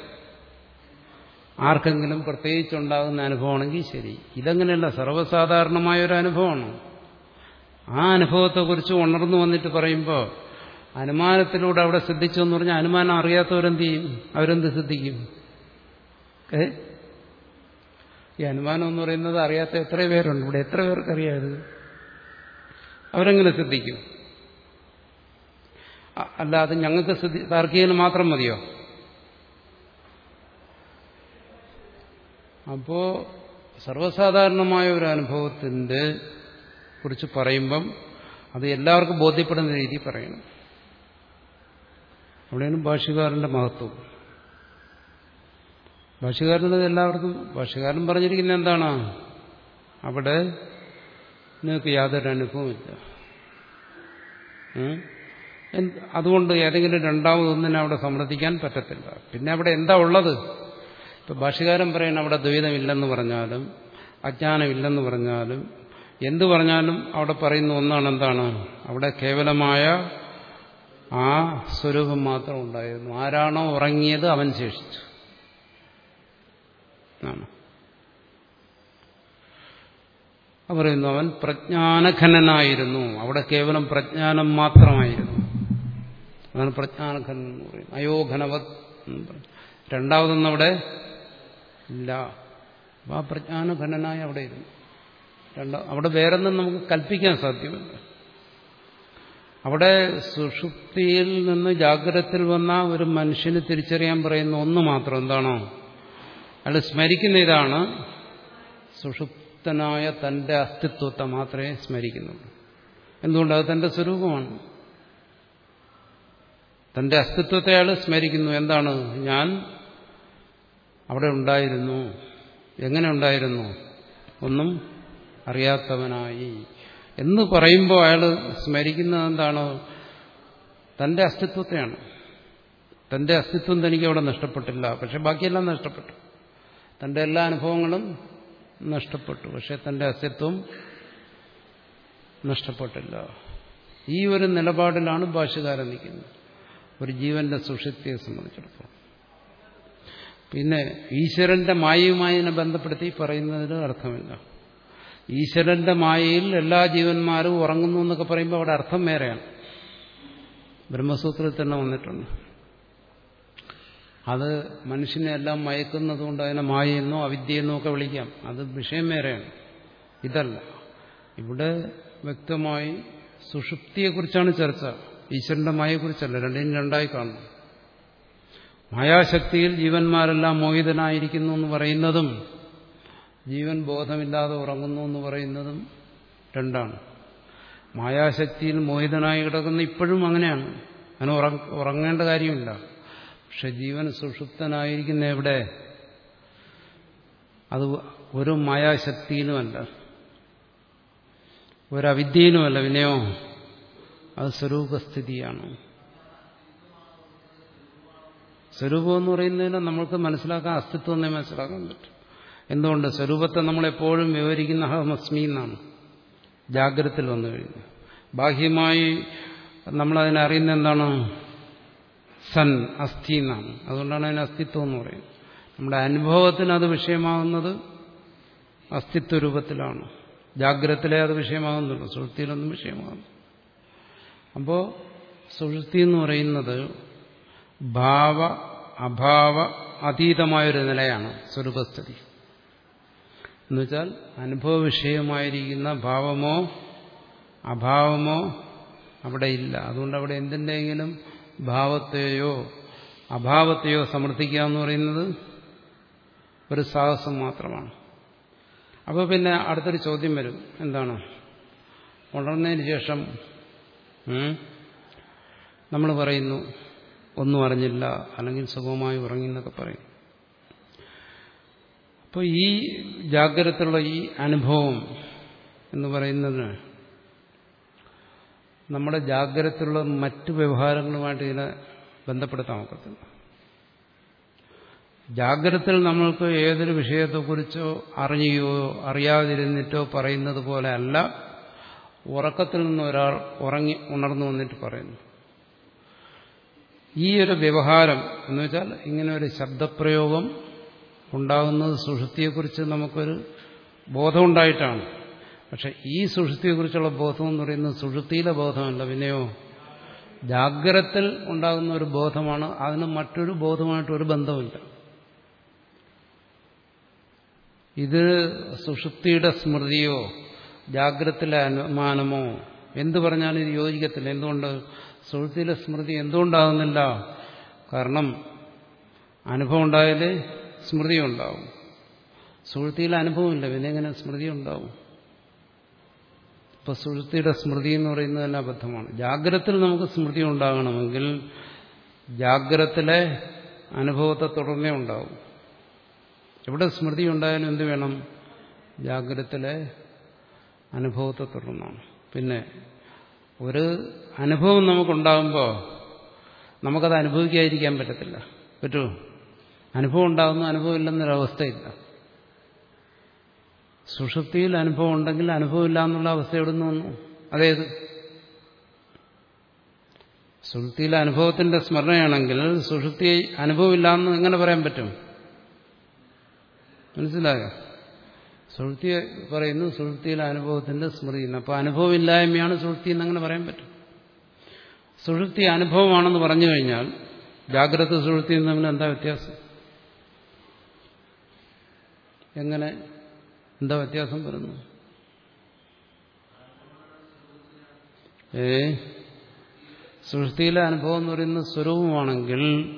ആർക്കെങ്കിലും പ്രത്യേകിച്ചുണ്ടാകുന്ന അനുഭവമാണെങ്കിൽ ശരി. ഇതങ്ങനെയല്ല സർവസാധാരണമായ ഒരു അനുഭവമാണ്. ആ അനുഭവത്തെക്കുറിച്ച് ഉണർന്നു വന്നിട്ട് പറയുമ്പോൾ അനുമാനത്തിലൂടെ അവിടെ ശ്രദ്ധിച്ചു എന്ന് പറഞ്ഞാൽ അനുമാനം അറിയാത്തവരെന്ത് ചെയ്യും അവരെന്ത് ശ്രദ്ധിക്കും? ഏ? ഈ അനുമാനം എന്ന് പറയുന്നത് അറിയാത്ത എത്ര പേരുണ്ട്? ഇവിടെ എത്ര പേർക്ക് അറിയാത്? അവരെങ്ങനെ ശ്രദ്ധിക്കും? അല്ലാതെ ഞങ്ങൾക്ക് ശ്രദ്ധി താർക്കികന് മാത്രം മതിയോ? അപ്പോ സർവസാധാരണമായ ഒരു അനുഭവത്തിന്റെ കുറിച്ച് പറയുമ്പം അത് എല്ലാവർക്കും ബോധ്യപ്പെടുന്ന രീതിയിൽ പറയണം. അവിടെയാണ് ഭാഷകാരന്റെ മഹത്വം. ഭാഷകാരനത് എല്ലാവർക്കും ഭാഷകാരൻ പറഞ്ഞിരിക്കുന്ന എന്താണ്? അവിടെ നിങ്ങൾക്ക് യാതൊരു അനുഭവമില്ല അതുകൊണ്ട് ഏതെങ്കിലും രണ്ടാമതൊന്നിനെ അവിടെ സമ്മർദ്ദിക്കാൻ പറ്റത്തില്ല. പിന്നെ അവിടെ എന്താ ഉള്ളത്? ഇപ്പൊ ഭാഷകാരൻ പറയണം അവിടെ ദ്വൈതമില്ലെന്ന് പറഞ്ഞാലും അജ്ഞാനമില്ലെന്ന് പറഞ്ഞാലും എന്തു പറഞ്ഞാലും അവിടെ പറയുന്ന ഒന്നാണ് എന്താണ്? അവിടെ കേവലമായ ആ സ്വരൂപം മാത്രം ഉണ്ടായിരുന്നു. ആരാണോ ഉറങ്ങിയത് അവൻ ശേഷിച്ചു. പറയുന്നു അവൻ പ്രജ്ഞാനഖനനായിരുന്നു. അവിടെ കേവലം പ്രജ്ഞാനം മാത്രമായിരുന്നു. അതാണ് പ്രജ്ഞാനഖനൻ എന്ന് പറയുന്നത് അയോഘനവത് രണ്ടാമതൊന്നും അവിടെ ഇല്ല. ആ പ്രജ്ഞാനഖനനായി അവിടെ ഇരുന്നു. അവിടെ വേറൊന്നും നമുക്ക് കൽപ്പിക്കാൻ സാധ്യമല്ല. അവിടെ സുഷുപ്തിയിൽ നിന്ന് ജാഗ്രതത്തിൽ വന്ന ഒരു മനുഷ്യന് തിരിച്ചറിയാൻ പറയുന്ന ഒന്ന് മാത്രം എന്താണോ? അയാൾ സ്മരിക്കുന്ന ഇതാണ്. സുഷുപ്തനായ തന്റെ അസ്തിത്വത്തെ മാത്രമേ സ്മരിക്കുന്നുള്ളൂ. എന്തുകൊണ്ട്? അത് തന്റെ സ്വരൂപമാണ്. തന്റെ അസ്തിത്വത്തെ അയാൾ സ്മരിക്കുന്നു. എന്താണ്? ഞാൻ അവിടെ ഉണ്ടായിരുന്നു. എങ്ങനെ ഉണ്ടായിരുന്നു? ഒന്നും അറിയാത്തവനായി. എന്ന് പറയുമ്പോൾ അയാൾ സ്മരിക്കുന്നത് എന്താണ്? തന്റെ അസ്തിത്വത്തെയാണ്. തന്റെ അസ്തിത്വം തനിക്ക് അവിടെ നഷ്ടപ്പെട്ടില്ല. പക്ഷെ ബാക്കിയെല്ലാം നഷ്ടപ്പെട്ടു. തന്റെ എല്ലാ അനുഭവങ്ങളും നഷ്ടപ്പെട്ടു. പക്ഷെ തന്റെ അസ്തിത്വം നഷ്ടപ്പെട്ടില്ല. ഈ ഒരു നിലപാടിലാണ് ഭാഷകാരൻ നിൽക്കുന്നത്. ഒരു ജീവന്റെ സുഷിത്യെ സംബന്ധിച്ചിടത്തോളം. പിന്നെ ഈശ്വരന്റെ മായയുമായി ബന്ധപ്പെടുത്തി പറയുന്നതിന് അർത്ഥമില്ല. ഈശ്വരന്റെ മായയിൽ എല്ലാ ജീവന്മാരും ഉറങ്ങുന്നു എന്നൊക്കെ പറയുമ്പോൾ അവിടെ അർത്ഥം വേറെയാണ്. ബ്രഹ്മസൂത്രത്തിൽ തന്നെ വന്നിട്ടുണ്ട്. അത് മനുഷ്യനെ എല്ലാം മയക്കുന്നതുകൊണ്ട് അതിനെ മായയെന്നോ അവിദ്യയെന്നോ ഒക്കെ വിളിക്കാം. അത് വിഷയം വേറെയാണ്. ഇതല്ല. ഇവിടെ വ്യക്തമായി സുഷുപ്തിയെക്കുറിച്ചാണ് ചർച്ച. ഈശ്വരന്റെ മായയെക്കുറിച്ചല്ല. രണ്ടിനും രണ്ടായി കാണുന്നു. മായാശക്തിയിൽ ജീവന്മാരെല്ലാം മോഹിതനായിരിക്കുന്നു എന്ന് പറയുന്നതും ജീവൻ ബോധമില്ലാതെ ഉറങ്ങുന്നു എന്ന് പറയുന്നതും രണ്ടാണ്. മായാശക്തിയിൽ മോഹിതനായി കിടക്കുന്ന ഇപ്പോഴും അങ്ങനെയാണ്. അങ്ങനെ ഉറങ്ങേണ്ട കാര്യമില്ല. പക്ഷെ ജീവൻ സുഷുപ്തനായിരിക്കുന്ന എവിടെ? അത് ഒരു മായാശക്തിയിലുമല്ല. ഒരവിദ്യയിലുമല്ല വിനയോ. അത് സ്വരൂപസ്ഥിതിയാണ്. സ്വരൂപം എന്ന് പറയുന്നതിന് നമ്മൾക്ക് മനസ്സിലാക്കാൻ അസ്തിത്വം തന്നെ മനസ്സിലാക്കാൻ പറ്റും. എന്തുകൊണ്ട് സ്വരൂപത്തെ നമ്മളെപ്പോഴും വിവരിക്കുന്ന അഹമസ്മി എന്നാണ്. ജാഗ്രതത്തിൽ വന്നു കഴിഞ്ഞു. ബാഹ്യമായി നമ്മളതിനെ അറിയുന്ന എന്താണ്? സൻ അസ്ഥി എന്നാണ്. അതുകൊണ്ടാണ് അതിന് അസ്തിത്വം എന്ന് പറയുന്നത്. നമ്മുടെ അനുഭവത്തിന് അത് വിഷയമാകുന്നത് അസ്തിത്വ രൂപത്തിലാണ്. ജാഗ്രതത്തിലെ അത് വിഷയമാകുന്നുള്ളൂ. സുഹൃത്തിയിലൊന്നും വിഷയമാകുന്നു അപ്പോൾ സുഹൃത്തി എന്ന് പറയുന്നത് ഭാവ അഭാവ അതീതമായൊരു നിലയാണ് സ്വരൂപസ്ഥിതി. എന്നുവെച്ചാൽ അനുഭവ വിഷയമായിരിക്കുന്ന ഭാവമോ അഭാവമോ അവിടെ ഇല്ല. അതുകൊണ്ട് അവിടെ എന്തിന്റെയെങ്കിലും ഭാവത്തെയോ അഭാവത്തെയോ സമർത്ഥിക്കുക എന്ന് പറയുന്നത് ഒരു സാഹസം മാത്രമാണ്. അപ്പോൾ പിന്നെ അടുത്തൊരു ചോദ്യം വരും. എന്താണ്? ഉണർന്നതിന് ശേഷം നമ്മൾ പറയുന്നു ഒന്നും അറിഞ്ഞില്ല അല്ലെങ്കിൽ സുഖമായി ഉറങ്ങി എന്നൊക്കെ പറയും. അപ്പോൾ ഈ ജാഗ്രതയുള്ള ഈ അനുഭവം എന്ന് പറയുന്നത് നമ്മുടെ ജാഗ്രതയുള്ള മറ്റു വ്യവഹാരങ്ങളുമായിട്ട് ഇതിനെ ബന്ധപ്പെടുത്താൻ ഒക്കത്തില്ല. ജാഗ്രതയിൽ നമ്മൾക്ക് ഏതൊരു വിഷയത്തെക്കുറിച്ചോ അറിയുകയോ അറിയാതിരുന്നിട്ടോ പറയുന്നത് പോലെ അല്ല ഉറക്കത്തിൽ നിന്ന് ഒരാൾ ഉറങ്ങി ഉണർന്നു വന്നിട്ട് പറയുന്നു. ഈ ഒരു വ്യവഹാരം എന്ന് വെച്ചാൽ ഇങ്ങനെ ഒരു ശബ്ദപ്രയോഗം ഉണ്ടാകുന്നത് സുഷുതിയെക്കുറിച്ച് നമുക്കൊരു ബോധമുണ്ടായിട്ടാണ്. പക്ഷെ ഈ സുഷുതിയെക്കുറിച്ചുള്ള ബോധം എന്ന് പറയുന്നത് സുഷുതിയിലെ ബോധമല്ല. പിന്നെയോ? ജാഗ്രത്തിൽ ഉണ്ടാകുന്ന ഒരു ബോധമാണ്. അതിന് മറ്റൊരു ബോധമായിട്ട് ഒരു ബന്ധമില്ല ഇത് സുഷുപ്തിയുടെ സ്മൃതിയോ ജാഗ്രത്തിലെ അനുമാനമോ എന്തു പറഞ്ഞാലും ഇത് യോജിക്കത്തില്ല. എന്തുകൊണ്ട്? സുഷുപ്തിയിലെ സ്മൃതി എന്തുകൊണ്ടാകുന്നില്ല? കാരണം അനുഭവം ഉണ്ടായാലേ സ്മൃതി ഉണ്ടാവും സുഹൃത്തിയിൽ അനുഭവമില്ല പിന്നെ എങ്ങനെ സ്മൃതി ഉണ്ടാവും ഇപ്പൊ സുഹൃത്തിയുടെ സ്മൃതി എന്ന് പറയുന്നത് തന്നെ അബദ്ധമാണ്. ജാഗ്രത്തിൽ നമുക്ക് സ്മൃതി ഉണ്ടാകണമെങ്കിൽ ജാഗ്രത്തിലെ അനുഭവത്തെ തുടർന്നേ ഉണ്ടാവും. എവിടെ സ്മൃതി ഉണ്ടായാലും എന്ത് വേണം? ജാഗ്രതത്തിലെ അനുഭവത്തെ തുടർന്നാണ്. പിന്നെ ഒരു അനുഭവം നമുക്കുണ്ടാകുമ്പോൾ നമുക്കത് അനുഭവിക്കാതിരിക്കാൻ പറ്റത്തില്ല. പറ്റുമോ? അനുഭവം ഉണ്ടാകുന്ന അനുഭവം ഇല്ലെന്നൊരവസ്ഥയില്ല. സുഷുപ്തിയിൽ അനുഭവം ഉണ്ടെങ്കിൽ അനുഭവമില്ല എന്നുള്ള അവസ്ഥ എവിടെ നിന്ന് വന്നു? അതേത്? സുഷുപ്തിയിലെ അനുഭവത്തിന്റെ സ്മരണയാണെങ്കിൽ സുഷുപ്തി അനുഭവമില്ല എന്ന് എങ്ങനെ പറയാൻ പറ്റും? മനസ്സിലായോ? സുഹൃത്തി പറയുന്നു സുഹൃത്തിയിലെ അനുഭവത്തിന്റെ സ്മൃതി. അപ്പോൾ അനുഭവമില്ലായ്മയാണ് സുഹൃത്തി എന്നങ്ങനെ പറയാൻ പറ്റും. സുഹൃത്തി അനുഭവമാണെന്ന് പറഞ്ഞു കഴിഞ്ഞാൽ ജാഗ്രത സുഹൃത്തി തമ്മിൽ എന്താ വ്യത്യാസം? എങ്ങനെ? എന്താ വ്യത്യാസം വരുന്നു? ഏ? സൃഷ്ടിയിലെ അനുഭവം എന്ന് പറയുന്നത് സ്വരൂപമാണെങ്കിൽ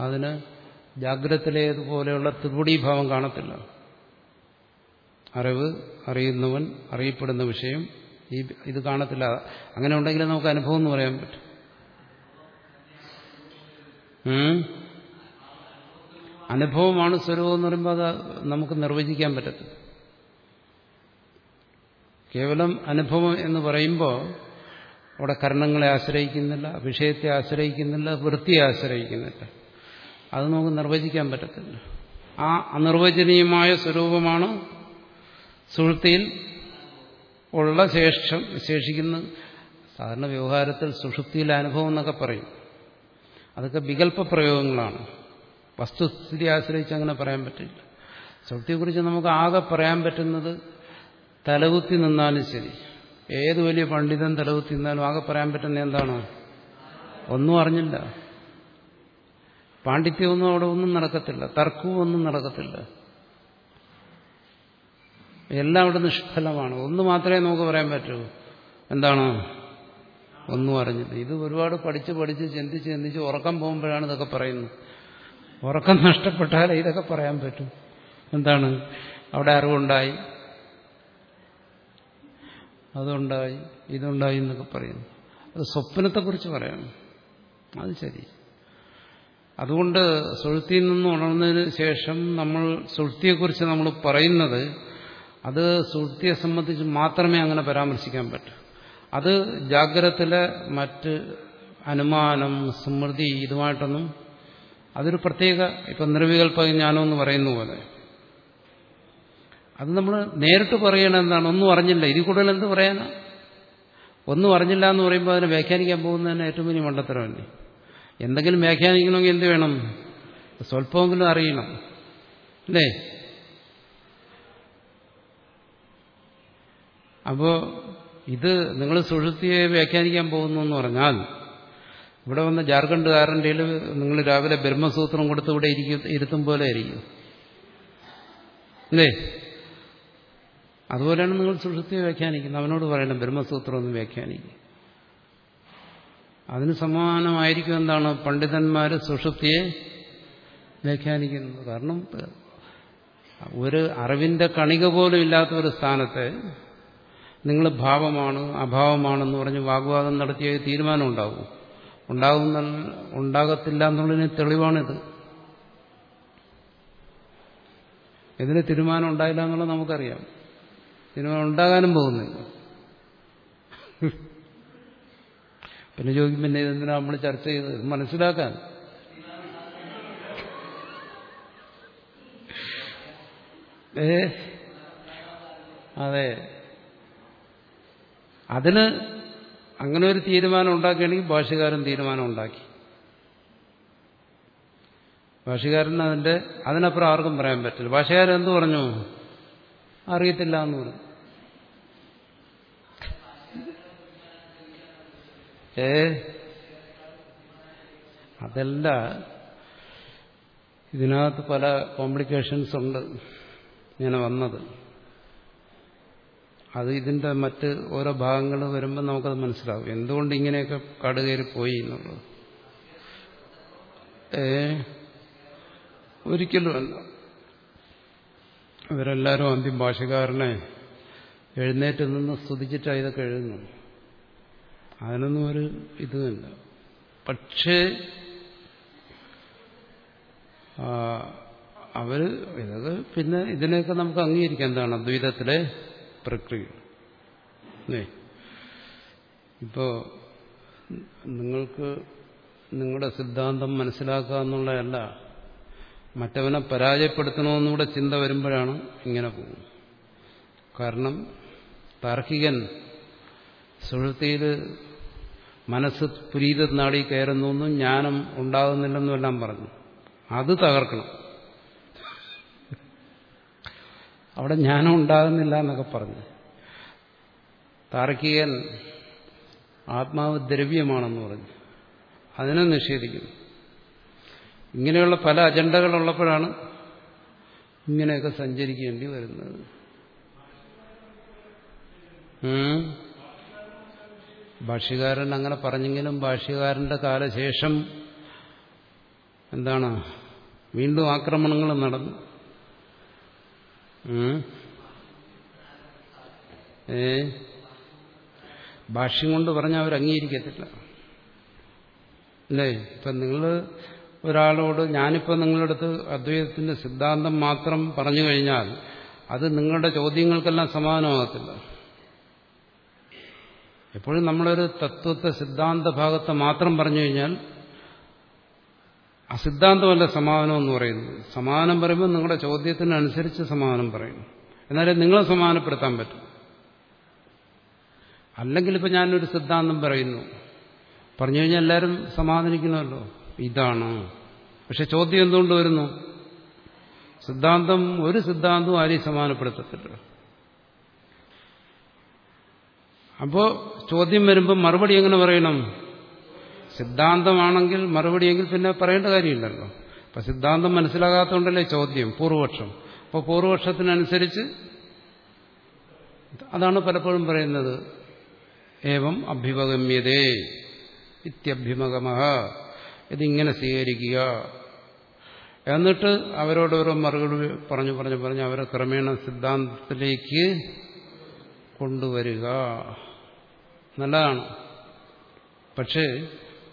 അതിന് ജാഗ്രതത്തിലേതുപോലെയുള്ള ത്രിപുടീഭാവം കാണത്തില്ല. അറിവ് അറിയുന്നവൻ അറിയപ്പെടുന്ന വിഷയം ഈ ഇത് കാണത്തില്ല. അങ്ങനെ ഉണ്ടെങ്കിൽ നമുക്ക് അനുഭവം എന്ന് പറയാൻ പറ്റും. അനുഭവമാണ് സ്വരൂപം എന്ന് പറയുമ്പോൾ അത് നമുക്ക് നിർവചിക്കാൻ പറ്റത്തില്ല. കേവലം അനുഭവം എന്ന് പറയുമ്പോൾ അവിടെ കർണങ്ങളെ ആശ്രയിക്കുന്നില്ല വിഷയത്തെ ആശ്രയിക്കുന്നില്ല വൃത്തിയെ ആശ്രയിക്കുന്നില്ല. അത് നമുക്ക് നിർവചിക്കാൻ പറ്റത്തില്ല. ആ അനിർവചനീയമായ സ്വരൂപമാണ് സുഹൃത്തിയിൽ ഉള്ള ശേഷം ശേഷിക്കുന്ന സാധാരണ വ്യവഹാരത്തിൽ സുഷുപ്തിയിലെ അനുഭവം എന്നൊക്കെ പറയും. അതൊക്കെ വികല്പ പ്രയോഗങ്ങളാണ്. വസ്തുസ്ഥിതി ആശ്രയിച്ച് അങ്ങനെ പറയാൻ പറ്റില്ല. സുഷുപ്തിയെക്കുറിച്ച് നമുക്ക് ആകെ പറയാൻ പറ്റുന്നത് തലകുത്തി നിന്നാലും ശരി. ഏത് വലിയ പണ്ഡിതൻ തലകുത്തി നിന്നാലും ആകെ പറയാൻ പറ്റുന്ന എന്താണ്? ഒന്നും അറിഞ്ഞില്ല. പാണ്ഡിത്യമൊന്നും അവിടെ ഒന്നും നടക്കത്തില്ല. തർക്കവും ഒന്നും നടക്കത്തില്ല. എല്ലാം അവിടെ നിഷ്ഫലമാണ്. ഒന്ന് മാത്രമേ നമുക്ക് പറയാൻ പറ്റൂ. എന്താണ്? ഒന്നും അറിഞ്ഞില്ല. ഇത് ഒരുപാട് പഠിച്ച് പഠിച്ച് ചിന്തിച്ച് ചിന്തിച്ച് ഉറക്കം പോകുമ്പോഴാണ് ഇതൊക്കെ പറയുന്നത്. ഉറക്കം നഷ്ടപ്പെട്ടാലേ ഇതൊക്കെ പറയാൻ പറ്റും. എന്താണ്? അവിടെ അറിവുണ്ടായി. അതുണ്ടായി ഇതുണ്ടായി എന്നൊക്കെ പറയുന്നു. അത് സ്വപ്നത്തെക്കുറിച്ച് പറയണം. അത് ശരി. അതുകൊണ്ട് സുഴുത്തിയിൽ നിന്ന് ഉണർന്നതിന് ശേഷം നമ്മൾ സുഴുത്തിയെക്കുറിച്ച് നമ്മൾ പറയുന്നത് അത് സുഴുത്തിയെ സംബന്ധിച്ച് മാത്രമേ അങ്ങനെ പരാമർശിക്കാൻ പറ്റൂ. അത് ജാഗ്രതത്തിലെ മറ്റ് അനുമാനം സ്മൃതി ഇതുമായിട്ടൊന്നും അതൊരു പ്രത്യേക ഇപ്പം നിർവികൽപ്പ ജ്ഞാനം എന്ന് പറയുന്ന പോലെ. അത് നമ്മൾ നേരിട്ട് പറയണ എന്താണ് ഒന്നും അറിഞ്ഞില്ല. ഇതിൽ കൂടുതൽ എന്ത് പറയാനാ? ഒന്നും അറിഞ്ഞില്ല എന്ന് പറയുമ്പോൾ അതിനെ വ്യാഖ്യാനിക്കാൻ പോകുന്നതന്നെ ഏറ്റവും വലിയ മണ്ടത്തരമല്ലേ? എന്തെങ്കിലും വ്യാഖ്യാനിക്കണമെങ്കിൽ എന്ത് വേണം? സ്വല്പമെങ്കിലും അറിയണം. അല്ലേ? അപ്പോൾ ഇത് നിങ്ങൾ സുഹൃത്തിയെ വ്യാഖ്യാനിക്കാൻ പോകുന്നു എന്ന് പറഞ്ഞാൽ ഇവിടെ വന്ന ജാർഖണ്ഡുകാരന്റെ നിങ്ങൾ രാവിലെ ബ്രഹ്മസൂത്രം കൊടുത്ത് ഇവിടെ ഇരിക്കും ഇരുത്തും പോലെ ആയിരിക്കും. അല്ലേ? അതുപോലെയാണ് നിങ്ങൾ സുഷൃത്തി വ്യാഖ്യാനിക്കുന്നത്. അവനോട് പറയണം ബ്രഹ്മസൂത്രം ഒന്ന് വ്യാഖ്യാനിക്കും. അതിന് സമാനമായിരിക്കും എന്താണ് പണ്ഡിതന്മാർ സുഷുപ്തിയെ വ്യാഖ്യാനിക്കുന്നത്. കാരണം ഒരു അറിവിന്റെ കണിക പോലും ഇല്ലാത്ത ഒരു സ്ഥാനത്തെ നിങ്ങൾ ഭാവമാണ് അഭാവമാണെന്ന് പറഞ്ഞ് വാഗ്വാദം നടത്തിയ തീരുമാനം ഉണ്ടാവും. ഉണ്ടാകുന്ന ഉണ്ടാകത്തില്ല എന്നുള്ളതിന് തെളിവാണിത്. ഇതിന് തീരുമാനം ഉണ്ടായില്ല എന്നുള്ളത് നമുക്കറിയാം. തീരുമാനം ഉണ്ടാകാനും പോകുന്നില്ല. പിന്നെ ചോദിക്കും പിന്നെ ഇതെന്തിനാ നമ്മൾ ചർച്ച ചെയ്ത് മനസ്സിലാക്കാൻ. ഏ? അതെ. അതിന് അങ്ങനെ ഒരു തീരുമാനം ഉണ്ടാക്കുകയാണെങ്കിൽ ഭാഷകാരൻ തീരുമാനം ഉണ്ടാക്കി. ഭാഷകാരൻ അതിന്റെ അതിനപ്പുറം ആർക്കും പറയാൻ പറ്റില്ല. ഭാഷകാരൻ എന്ത് പറഞ്ഞു? അറിയത്തില്ല എന്ന് പറഞ്ഞു. ഏ? അതല്ല. ഇതിനകത്ത് പല കോംപ്ലിക്കേഷൻസ് ഉണ്ട് ഇങ്ങനെ വന്നത്. അത് ഇതിന്റെ മറ്റ് ഓരോ ഭാഗങ്ങൾ വരുമ്പോൾ നമുക്കത് മനസ്സിലാവും. എന്തുകൊണ്ട് ഇങ്ങനെയൊക്കെ കടുകയറി പോയി എന്നുള്ളത്. ഏ ഒരിക്കലുമല്ല ഇവരെല്ലാവരും അന്തിം ഭാഷകാരനെ എഴുന്നേറ്റ് നിന്ന് സ്തുതിച്ചിട്ടാണ് ഇതൊക്കെ എഴുതുന്നു അതിനൊന്നും ഒരു ഇതുമില്ല. പക്ഷേ അവർ ഇതൊക്കെ പിന്നെ ഇതിനെയൊക്കെ നമുക്ക് അംഗീകരിക്കാം. എന്താണ്? അദ്വൈതത്തിലെ പ്രക്രിയ. ഇപ്പോ നിങ്ങൾക്ക് നിങ്ങളുടെ സിദ്ധാന്തം മനസ്സിലാക്കുക എന്നുള്ളതല്ല മറ്റവനെ പരാജയപ്പെടുത്തണമെന്നൂടെ ചിന്ത വരുമ്പോഴാണ് ഇങ്ങനെ പോകും കാരണം താർക്കികൻ സുഹൃത്തിയിൽ മനസ്സ് പുരീത നാടി കയറുന്നു ജ്ഞാനം ഉണ്ടാകുന്നില്ലെന്നും എല്ലാം പറഞ്ഞു. അത് തകർക്കണം. അവിടെ ജ്ഞാനം ഉണ്ടാകുന്നില്ല എന്നൊക്കെ പറഞ്ഞു. താർക്കികൻ ആത്മാവ് ദ്രവ്യമാണെന്ന് പറഞ്ഞു. അതിനെ നിഷേധിക്കുന്നു. ഇങ്ങനെയുള്ള പല അജണ്ടകളുള്ളപ്പോഴാണ് ഇങ്ങനെയൊക്കെ സഞ്ചരിക്കേണ്ടി വരുന്നത്. ഭാഷ്യകാരൻ അങ്ങനെ പറഞ്ഞെങ്കിലും ഭാഷ്യകാരന്റെ കാലശേഷം എന്താണ്? വീണ്ടും ആക്രമണങ്ങൾ നടന്നു. ഏ? ഭാഷ്യം കൊണ്ട് പറഞ്ഞാൽ അവർ അംഗീകരിക്കത്തില്ല. അല്ലേ? ഇപ്പം നിങ്ങൾ ഒരാളോട് ഞാനിപ്പോൾ അടുത്ത് അദ്വൈതത്തിന്റെ സിദ്ധാന്തം മാത്രം പറഞ്ഞു കഴിഞ്ഞാൽ അത് നിങ്ങളുടെ ചോദ്യങ്ങൾക്കെല്ലാം സമാധാനമാകത്തില്ല എപ്പോഴും നമ്മളൊരു തത്വത്തെ സിദ്ധാന്ത ഭാഗത്തെ മാത്രം പറഞ്ഞു കഴിഞ്ഞാൽ അസിദ്ധാന്തമല്ല സമാനം എന്ന് പറയുന്നത്. സമാനം പറയുമ്പോൾ നിങ്ങളുടെ ചോദ്യത്തിനനുസരിച്ച് സമാനം പറയും. എന്നാലേ നിങ്ങളെ സമാനപ്പെടുത്താൻ പറ്റും. അല്ലെങ്കിൽ ഇപ്പം ഞാനൊരു സിദ്ധാന്തം പറയുന്നു. പറഞ്ഞു കഴിഞ്ഞാൽ എല്ലാവരും സമാധാനിക്കണമല്ലോ ഇതാണ്. പക്ഷെ ചോദ്യം എന്തുകൊണ്ട് വരുന്നു? സിദ്ധാന്തം ഒരു സിദ്ധാന്തവും ആരെയും സമാനപ്പെടുത്തത്തില്ല. അപ്പോൾ ചോദ്യം വരുമ്പോൾ മറുപടി എങ്ങനെ പറയണം? സിദ്ധാന്തമാണെങ്കിൽ മറുപടിയെങ്കിൽ പിന്നെ പറയേണ്ട കാര്യമില്ലല്ലോ. അപ്പൊ സിദ്ധാന്തം മനസ്സിലാകാത്തതുകൊണ്ടല്ലേ ചോദ്യം പൂർവപക്ഷം. അപ്പോൾ പൂർവപക്ഷത്തിനനുസരിച്ച് അതാണ് പലപ്പോഴും പറയുന്നത്. ഏവം അഭ്യുപഗമ്യതേ ഇത്യഭ്യുമഗമ ഇതിങ്ങനെ സ്വീകരിക്കുക. എന്നിട്ട് അവരോട് ഓരോ മറുപടി പറഞ്ഞു പറഞ്ഞു പറഞ്ഞ് അവരെ ക്രമേണ സിദ്ധാന്തത്തിലേക്ക് കൊണ്ടുവരിക. നല്ലതാണ്. പക്ഷേ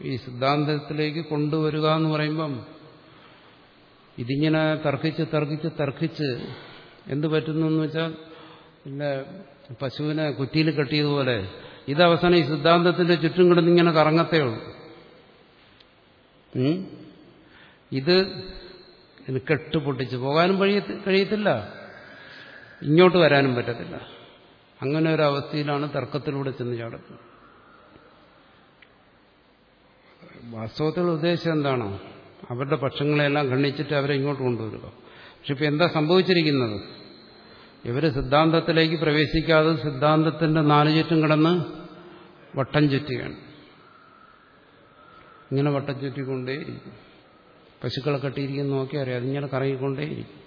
ഈ സിദ്ധാന്തത്തിലേക്ക് കൊണ്ടുവരിക എന്ന് പറയുമ്പം ഇതിങ്ങനെ തർക്കിച്ച് തർക്കിച്ച് തർക്കിച്ച് എന്ത് പറ്റുന്നു എന്ന് വെച്ചാൽ പിന്നെ പശുവിനെ കുറ്റിയിൽ കെട്ടിയതുപോലെ ഇത് അവസാനം ഈ സിദ്ധാന്തത്തിന്റെ ചുറ്റും കിടന്ന് ഇങ്ങനെ കറങ്ങത്തേ ഉള്ളൂ. ഇത് കെട്ട് പൊട്ടിച്ച് പോകാനും കഴിയത്തില്ല. ഇങ്ങോട്ട് വരാനും പറ്റത്തില്ല. അങ്ങനെ ഒരു അവസ്ഥയിലാണ് തർക്കത്തിലൂടെ ചെന്ന് ചാടുന്നത്. വാസ്തവത്തിൽ ഉദ്ദേശം എന്താണ്? അവരുടെ പക്ഷങ്ങളെല്ലാം ഖണ്ഡിച്ചിട്ട് അവരെ ഇങ്ങോട്ട് കൊണ്ടുവരിക. പക്ഷെ ഇപ്പം എന്താ സംഭവിച്ചിരിക്കുന്നത്? ഇവർ സിദ്ധാന്തത്തിലേക്ക് പ്രവേശിക്കാതെ സിദ്ധാന്തത്തിന്റെ നാലു ചുറ്റും കിടന്ന് വട്ടം ചുറ്റുകയാണ്. ഇങ്ങനെ വട്ടം ചുറ്റിക്കൊണ്ടേയിരിക്കും. പശുക്കളെ കെട്ടിയിരിക്കുന്ന നോക്കി അറിയാം. അതിങ്ങനെ കറങ്ങിക്കൊണ്ടേയിരിക്കും.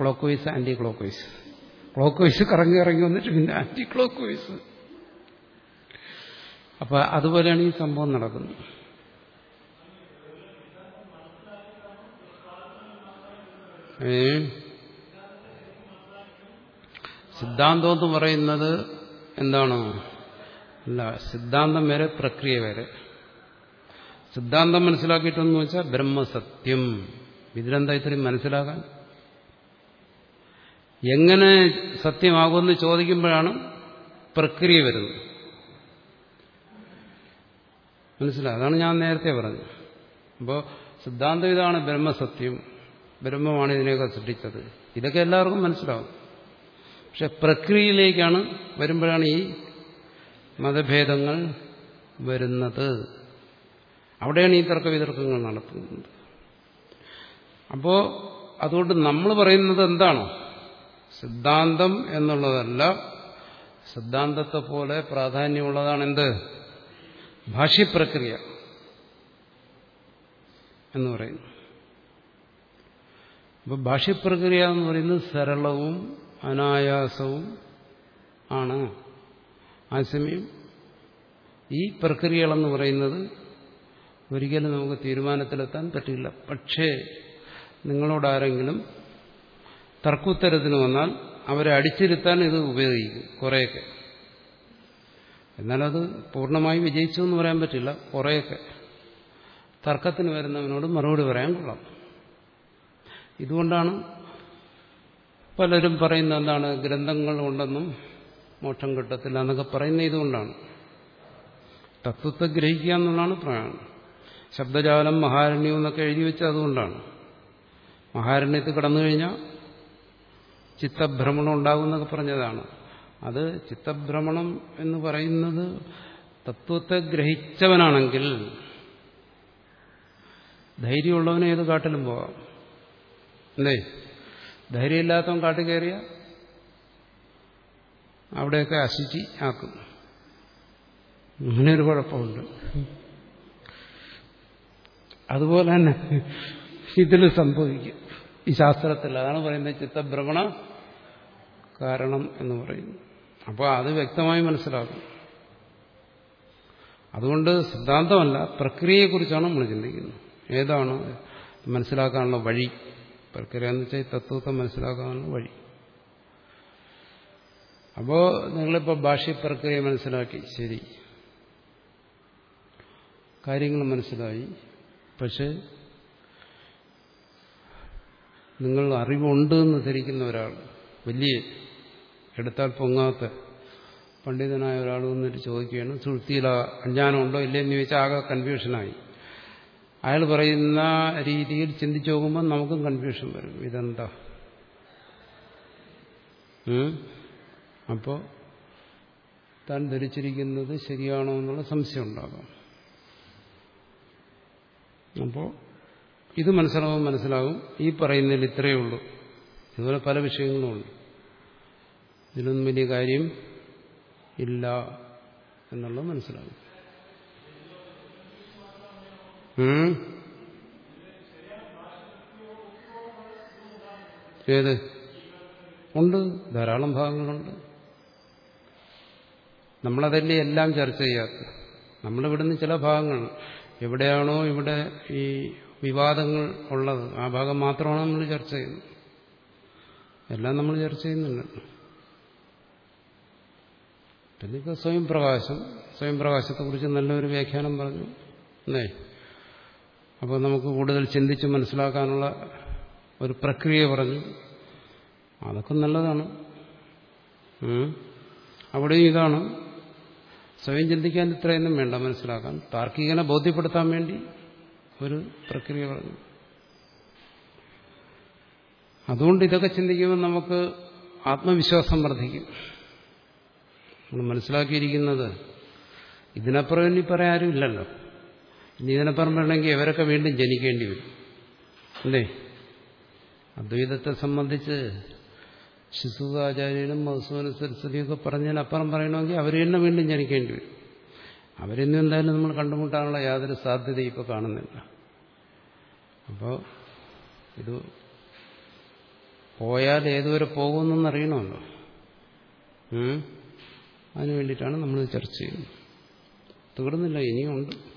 Clockwise anti clock vice clockwise കറങ്ങി ഇറങ്ങി വന്നിട്ട് പിന്നെ ആന്റി ക്ലോക്ക് വൈസ് അപ്പൊ അതുപോലെയാണ് ഈ സംഭവം നടക്കുന്നത്. ഏ? സിദ്ധാന്തം എന്ന് പറയുന്നത് എന്താണ്? അല്ല സിദ്ധാന്തം വരെ പ്രക്രിയ വരെ. സിദ്ധാന്തം മനസ്സിലാക്കിയിട്ടെന്ന് വെച്ചാൽ ബ്രഹ്മസത്യം. ഇതിലെന്താ ഇത്രയും മനസ്സിലാകാൻ എങ്ങനെ സത്യമാകുമെന്ന് ചോദിക്കുമ്പോഴാണ് പ്രക്രിയ വരുന്നത്. മനസ്സിലായി? അതാണ് ഞാൻ നേരത്തെ പറഞ്ഞത്. അപ്പോൾ സിദ്ധാന്തം ഇതാണ് ബ്രഹ്മസത്യം. ബ്രഹ്മമാണ് ഇതിനെയൊക്കെ സൃഷ്ടിച്ചത്. ഇതൊക്കെ എല്ലാവർക്കും മനസ്സിലാവും. പക്ഷെ പ്രക്രിയയിലേക്കാണ് വരുമ്പോഴാണ് ഈ മതഭേദങ്ങൾ വരുന്നത്. അവിടെയാണ് ഈ തർക്കവിതർക്കങ്ങൾ നടത്തുന്നത്. അപ്പോൾ അതുകൊണ്ട് നമ്മൾ പറയുന്നത് എന്താണോ? സിദ്ധാന്തം എന്നുള്ളതല്ല. സിദ്ധാന്തത്തെ പോലെ പ്രാധാന്യമുള്ളതാണ് എന്ത് ഭാഷ്യപ്രക്രിയ എന്ന് പറയുന്നു. അപ്പോൾ ഭാഷ്യപ്രക്രിയ എന്ന് പറയുന്നത് സരളവും അനായാസവും ആണ്. ആ സമയം ഈ പ്രക്രിയകളെന്ന് പറയുന്നത് ഒരിക്കലും നമുക്ക് തീരുമാനത്തിലെത്താൻ പറ്റില്ല. പക്ഷേ നിങ്ങളോട് ആരെങ്കിലും തർക്കുത്തരത്തിന് വന്നാൽ അവരെ അടിച്ചിരുത്താൻ ഇത് ഉപയോഗിക്കും കുറേയൊക്കെ. എന്നാലത് പൂർണമായി വിജയിച്ചു എന്ന് പറയാൻ പറ്റില്ല കുറേയൊക്കെ. തർക്കത്തിന് വരുന്നവനോട് മറുപടി പറയാൻ കൊള്ളാം. ഇതുകൊണ്ടാണ് പലരും പറയുന്ന എന്താണ് ഗ്രന്ഥങ്ങൾ കൊണ്ടെന്നും മോക്ഷം കിട്ടത്തില്ല എന്നൊക്കെ പറയുന്ന ഇതുകൊണ്ടാണ്. തത്വത്തെ ഗ്രഹിക്കുക എന്നുള്ളതാണ് പ്രയാണം ശബ്ദജാലം മഹാരണ്യം എന്നൊക്കെ എഴുതി വെച്ചത് അതുകൊണ്ടാണ്. മഹാരണ്യത്തിൽ കടന്നു കഴിഞ്ഞാൽ ചിത്തഭ്രമണം ഉണ്ടാകും എന്നൊക്കെ പറഞ്ഞതാണ്. അത് ചിത്തഭ്രമണം എന്ന് പറയുന്നത് തത്വത്തെ ഗ്രഹിച്ചവനാണെങ്കിൽ ധൈര്യമുള്ളവനെ ഏത് കാട്ടിലും പോകാം അല്ലേ? ധൈര്യമില്ലാത്തവൻ കാട്ടിൽ കയറിയ അവിടെയൊക്കെ അശുചി ആക്കും. അങ്ങനെയൊരു കുഴപ്പമുണ്ട്. അതുപോലെ തന്നെ ഇതിൽ സംഭവിക്കും. ഈ ശാസ്ത്രത്തിൽ അതാണ് പറയുന്നത് ചിത്തഭ്രമണ കാരണം എന്ന് പറയുന്നു. അപ്പോൾ അത് വ്യക്തമായി മനസ്സിലാക്കും. അതുകൊണ്ട് സിദ്ധാന്തമല്ല പ്രക്രിയയെക്കുറിച്ചാണ് നമ്മൾ ചിന്തിക്കുന്നത്. ഏതാണ് മനസ്സിലാക്കാനുള്ള വഴി? പ്രക്രിയ എന്ന് വെച്ചാൽ തത്വത്തെ മനസ്സിലാക്കാനുള്ള വഴി. അപ്പോ ഭാഷ പ്രക്രിയ മനസ്സിലാക്കി. ശരി. കാര്യങ്ങൾ മനസ്സിലായി. പക്ഷെ നിങ്ങൾ അറിവുണ്ട് എന്ന് ധരിക്കുന്ന ഒരാൾ വലിയ എടുത്താൽ പൊങ്ങാത്ത പണ്ഡിതനായ ഒരാൾ വന്നിട്ട് ചോദിക്കുകയാണ് സുഹൃത്തിയിൽ അജ്ഞാനമുണ്ടോ ഇല്ലയെന്ന് ചോദിച്ചാൽ ആകെ കൺഫ്യൂഷനായി അയാൾ പറയുന്ന രീതിയിൽ ചിന്തിച്ചു നോക്കുമ്പോൾ നമുക്കും കൺഫ്യൂഷൻ വരും. ഇതെന്താ? അപ്പോൾ താൻ ധരിച്ചിരിക്കുന്നത് ശരിയാണോ എന്നുള്ള സംശയം ഉണ്ടാകാം. അപ്പോൾ ഇത് മനസ്സിലാവും മനസ്സിലാകും. ഈ പറയുന്നതിൽ ഇത്രയേ ഉള്ളൂ. ഇതുപോലെ പല വിഷയങ്ങളുമുണ്ട് ഇതിനൊന്നും വലിയ കാര്യം ഇല്ല എന്നുള്ളത് മനസ്സിലാവും ഏത്? ഉണ്ട്. ധാരാളം ഭാഗങ്ങളുണ്ട്. നമ്മളതല്ലേ എല്ലാം ചർച്ച ചെയ്യാത്ത നമ്മളിവിടുന്ന് ചില ഭാഗങ്ങൾ. എവിടെയാണോ ഇവിടെ ഈ വിവാദങ്ങൾ ഉള്ളത് ആ ഭാഗം മാത്രമാണ് നമ്മൾ ചർച്ച ചെയ്യുന്നത്. എല്ലാം നമ്മൾ ചർച്ച ചെയ്യുന്നുണ്ട്. പിന്നെ ഇപ്പോൾ സ്വയം പ്രകാശം സ്വയം പ്രകാശത്തെക്കുറിച്ച് നല്ലൊരു വ്യാഖ്യാനം പറഞ്ഞു. അല്ലേ? അപ്പോൾ നമുക്ക് കൂടുതൽ ചിന്തിച്ച് മനസ്സിലാക്കാനുള്ള ഒരു പ്രക്രിയ പറഞ്ഞു. അതൊക്കെ നല്ലതാണ്. അവിടെയും ഇതാണ്. സ്വയം ചിന്തിക്കാൻ ഇത്രയൊന്നും വേണ്ട മനസ്സിലാക്കാൻ. താർക്കികനെ ബോധ്യപ്പെടുത്താൻ വേണ്ടി ഒരു പ്രക്രിയ പറഞ്ഞു. അതുകൊണ്ട് ഇതൊക്കെ ചിന്തിക്കുമ്പോൾ നമുക്ക് ആത്മവിശ്വാസം വർദ്ധിക്കും. നമ്മൾ മനസ്സിലാക്കിയിരിക്കുന്നത് ഇതിനപ്പുറം ഇനി പറയാനും ഇല്ലല്ലോ. ഇനി അവരൊക്കെ വീണ്ടും ജനിക്കേണ്ടി വരും. അല്ലേ? അദ്വൈതത്തെ സംബന്ധിച്ച് ശിശുകാചാര്യനും മധുസൂന പറഞ്ഞാൽ അപ്പുറം പറയണമെങ്കിൽ അവർ തന്നെ വീണ്ടും ജനിക്കേണ്ടി വരും. അവരിന്നും എന്തായാലും നമ്മൾ കണ്ടുമുട്ടാനുള്ള യാതൊരു സാധ്യതയും ഇപ്പോൾ കാണുന്നില്ല. അപ്പോൾ ഇത് പോയാൽ ഏതുവരെ പോകുമെന്നൊന്ന് അറിയണമല്ലോ. അതിനു വേണ്ടിയിട്ടാണ് നമ്മൾ ചർച്ച ചെയ്യുന്നത്. തീർന്നില്ല ഇനിയുണ്ട്.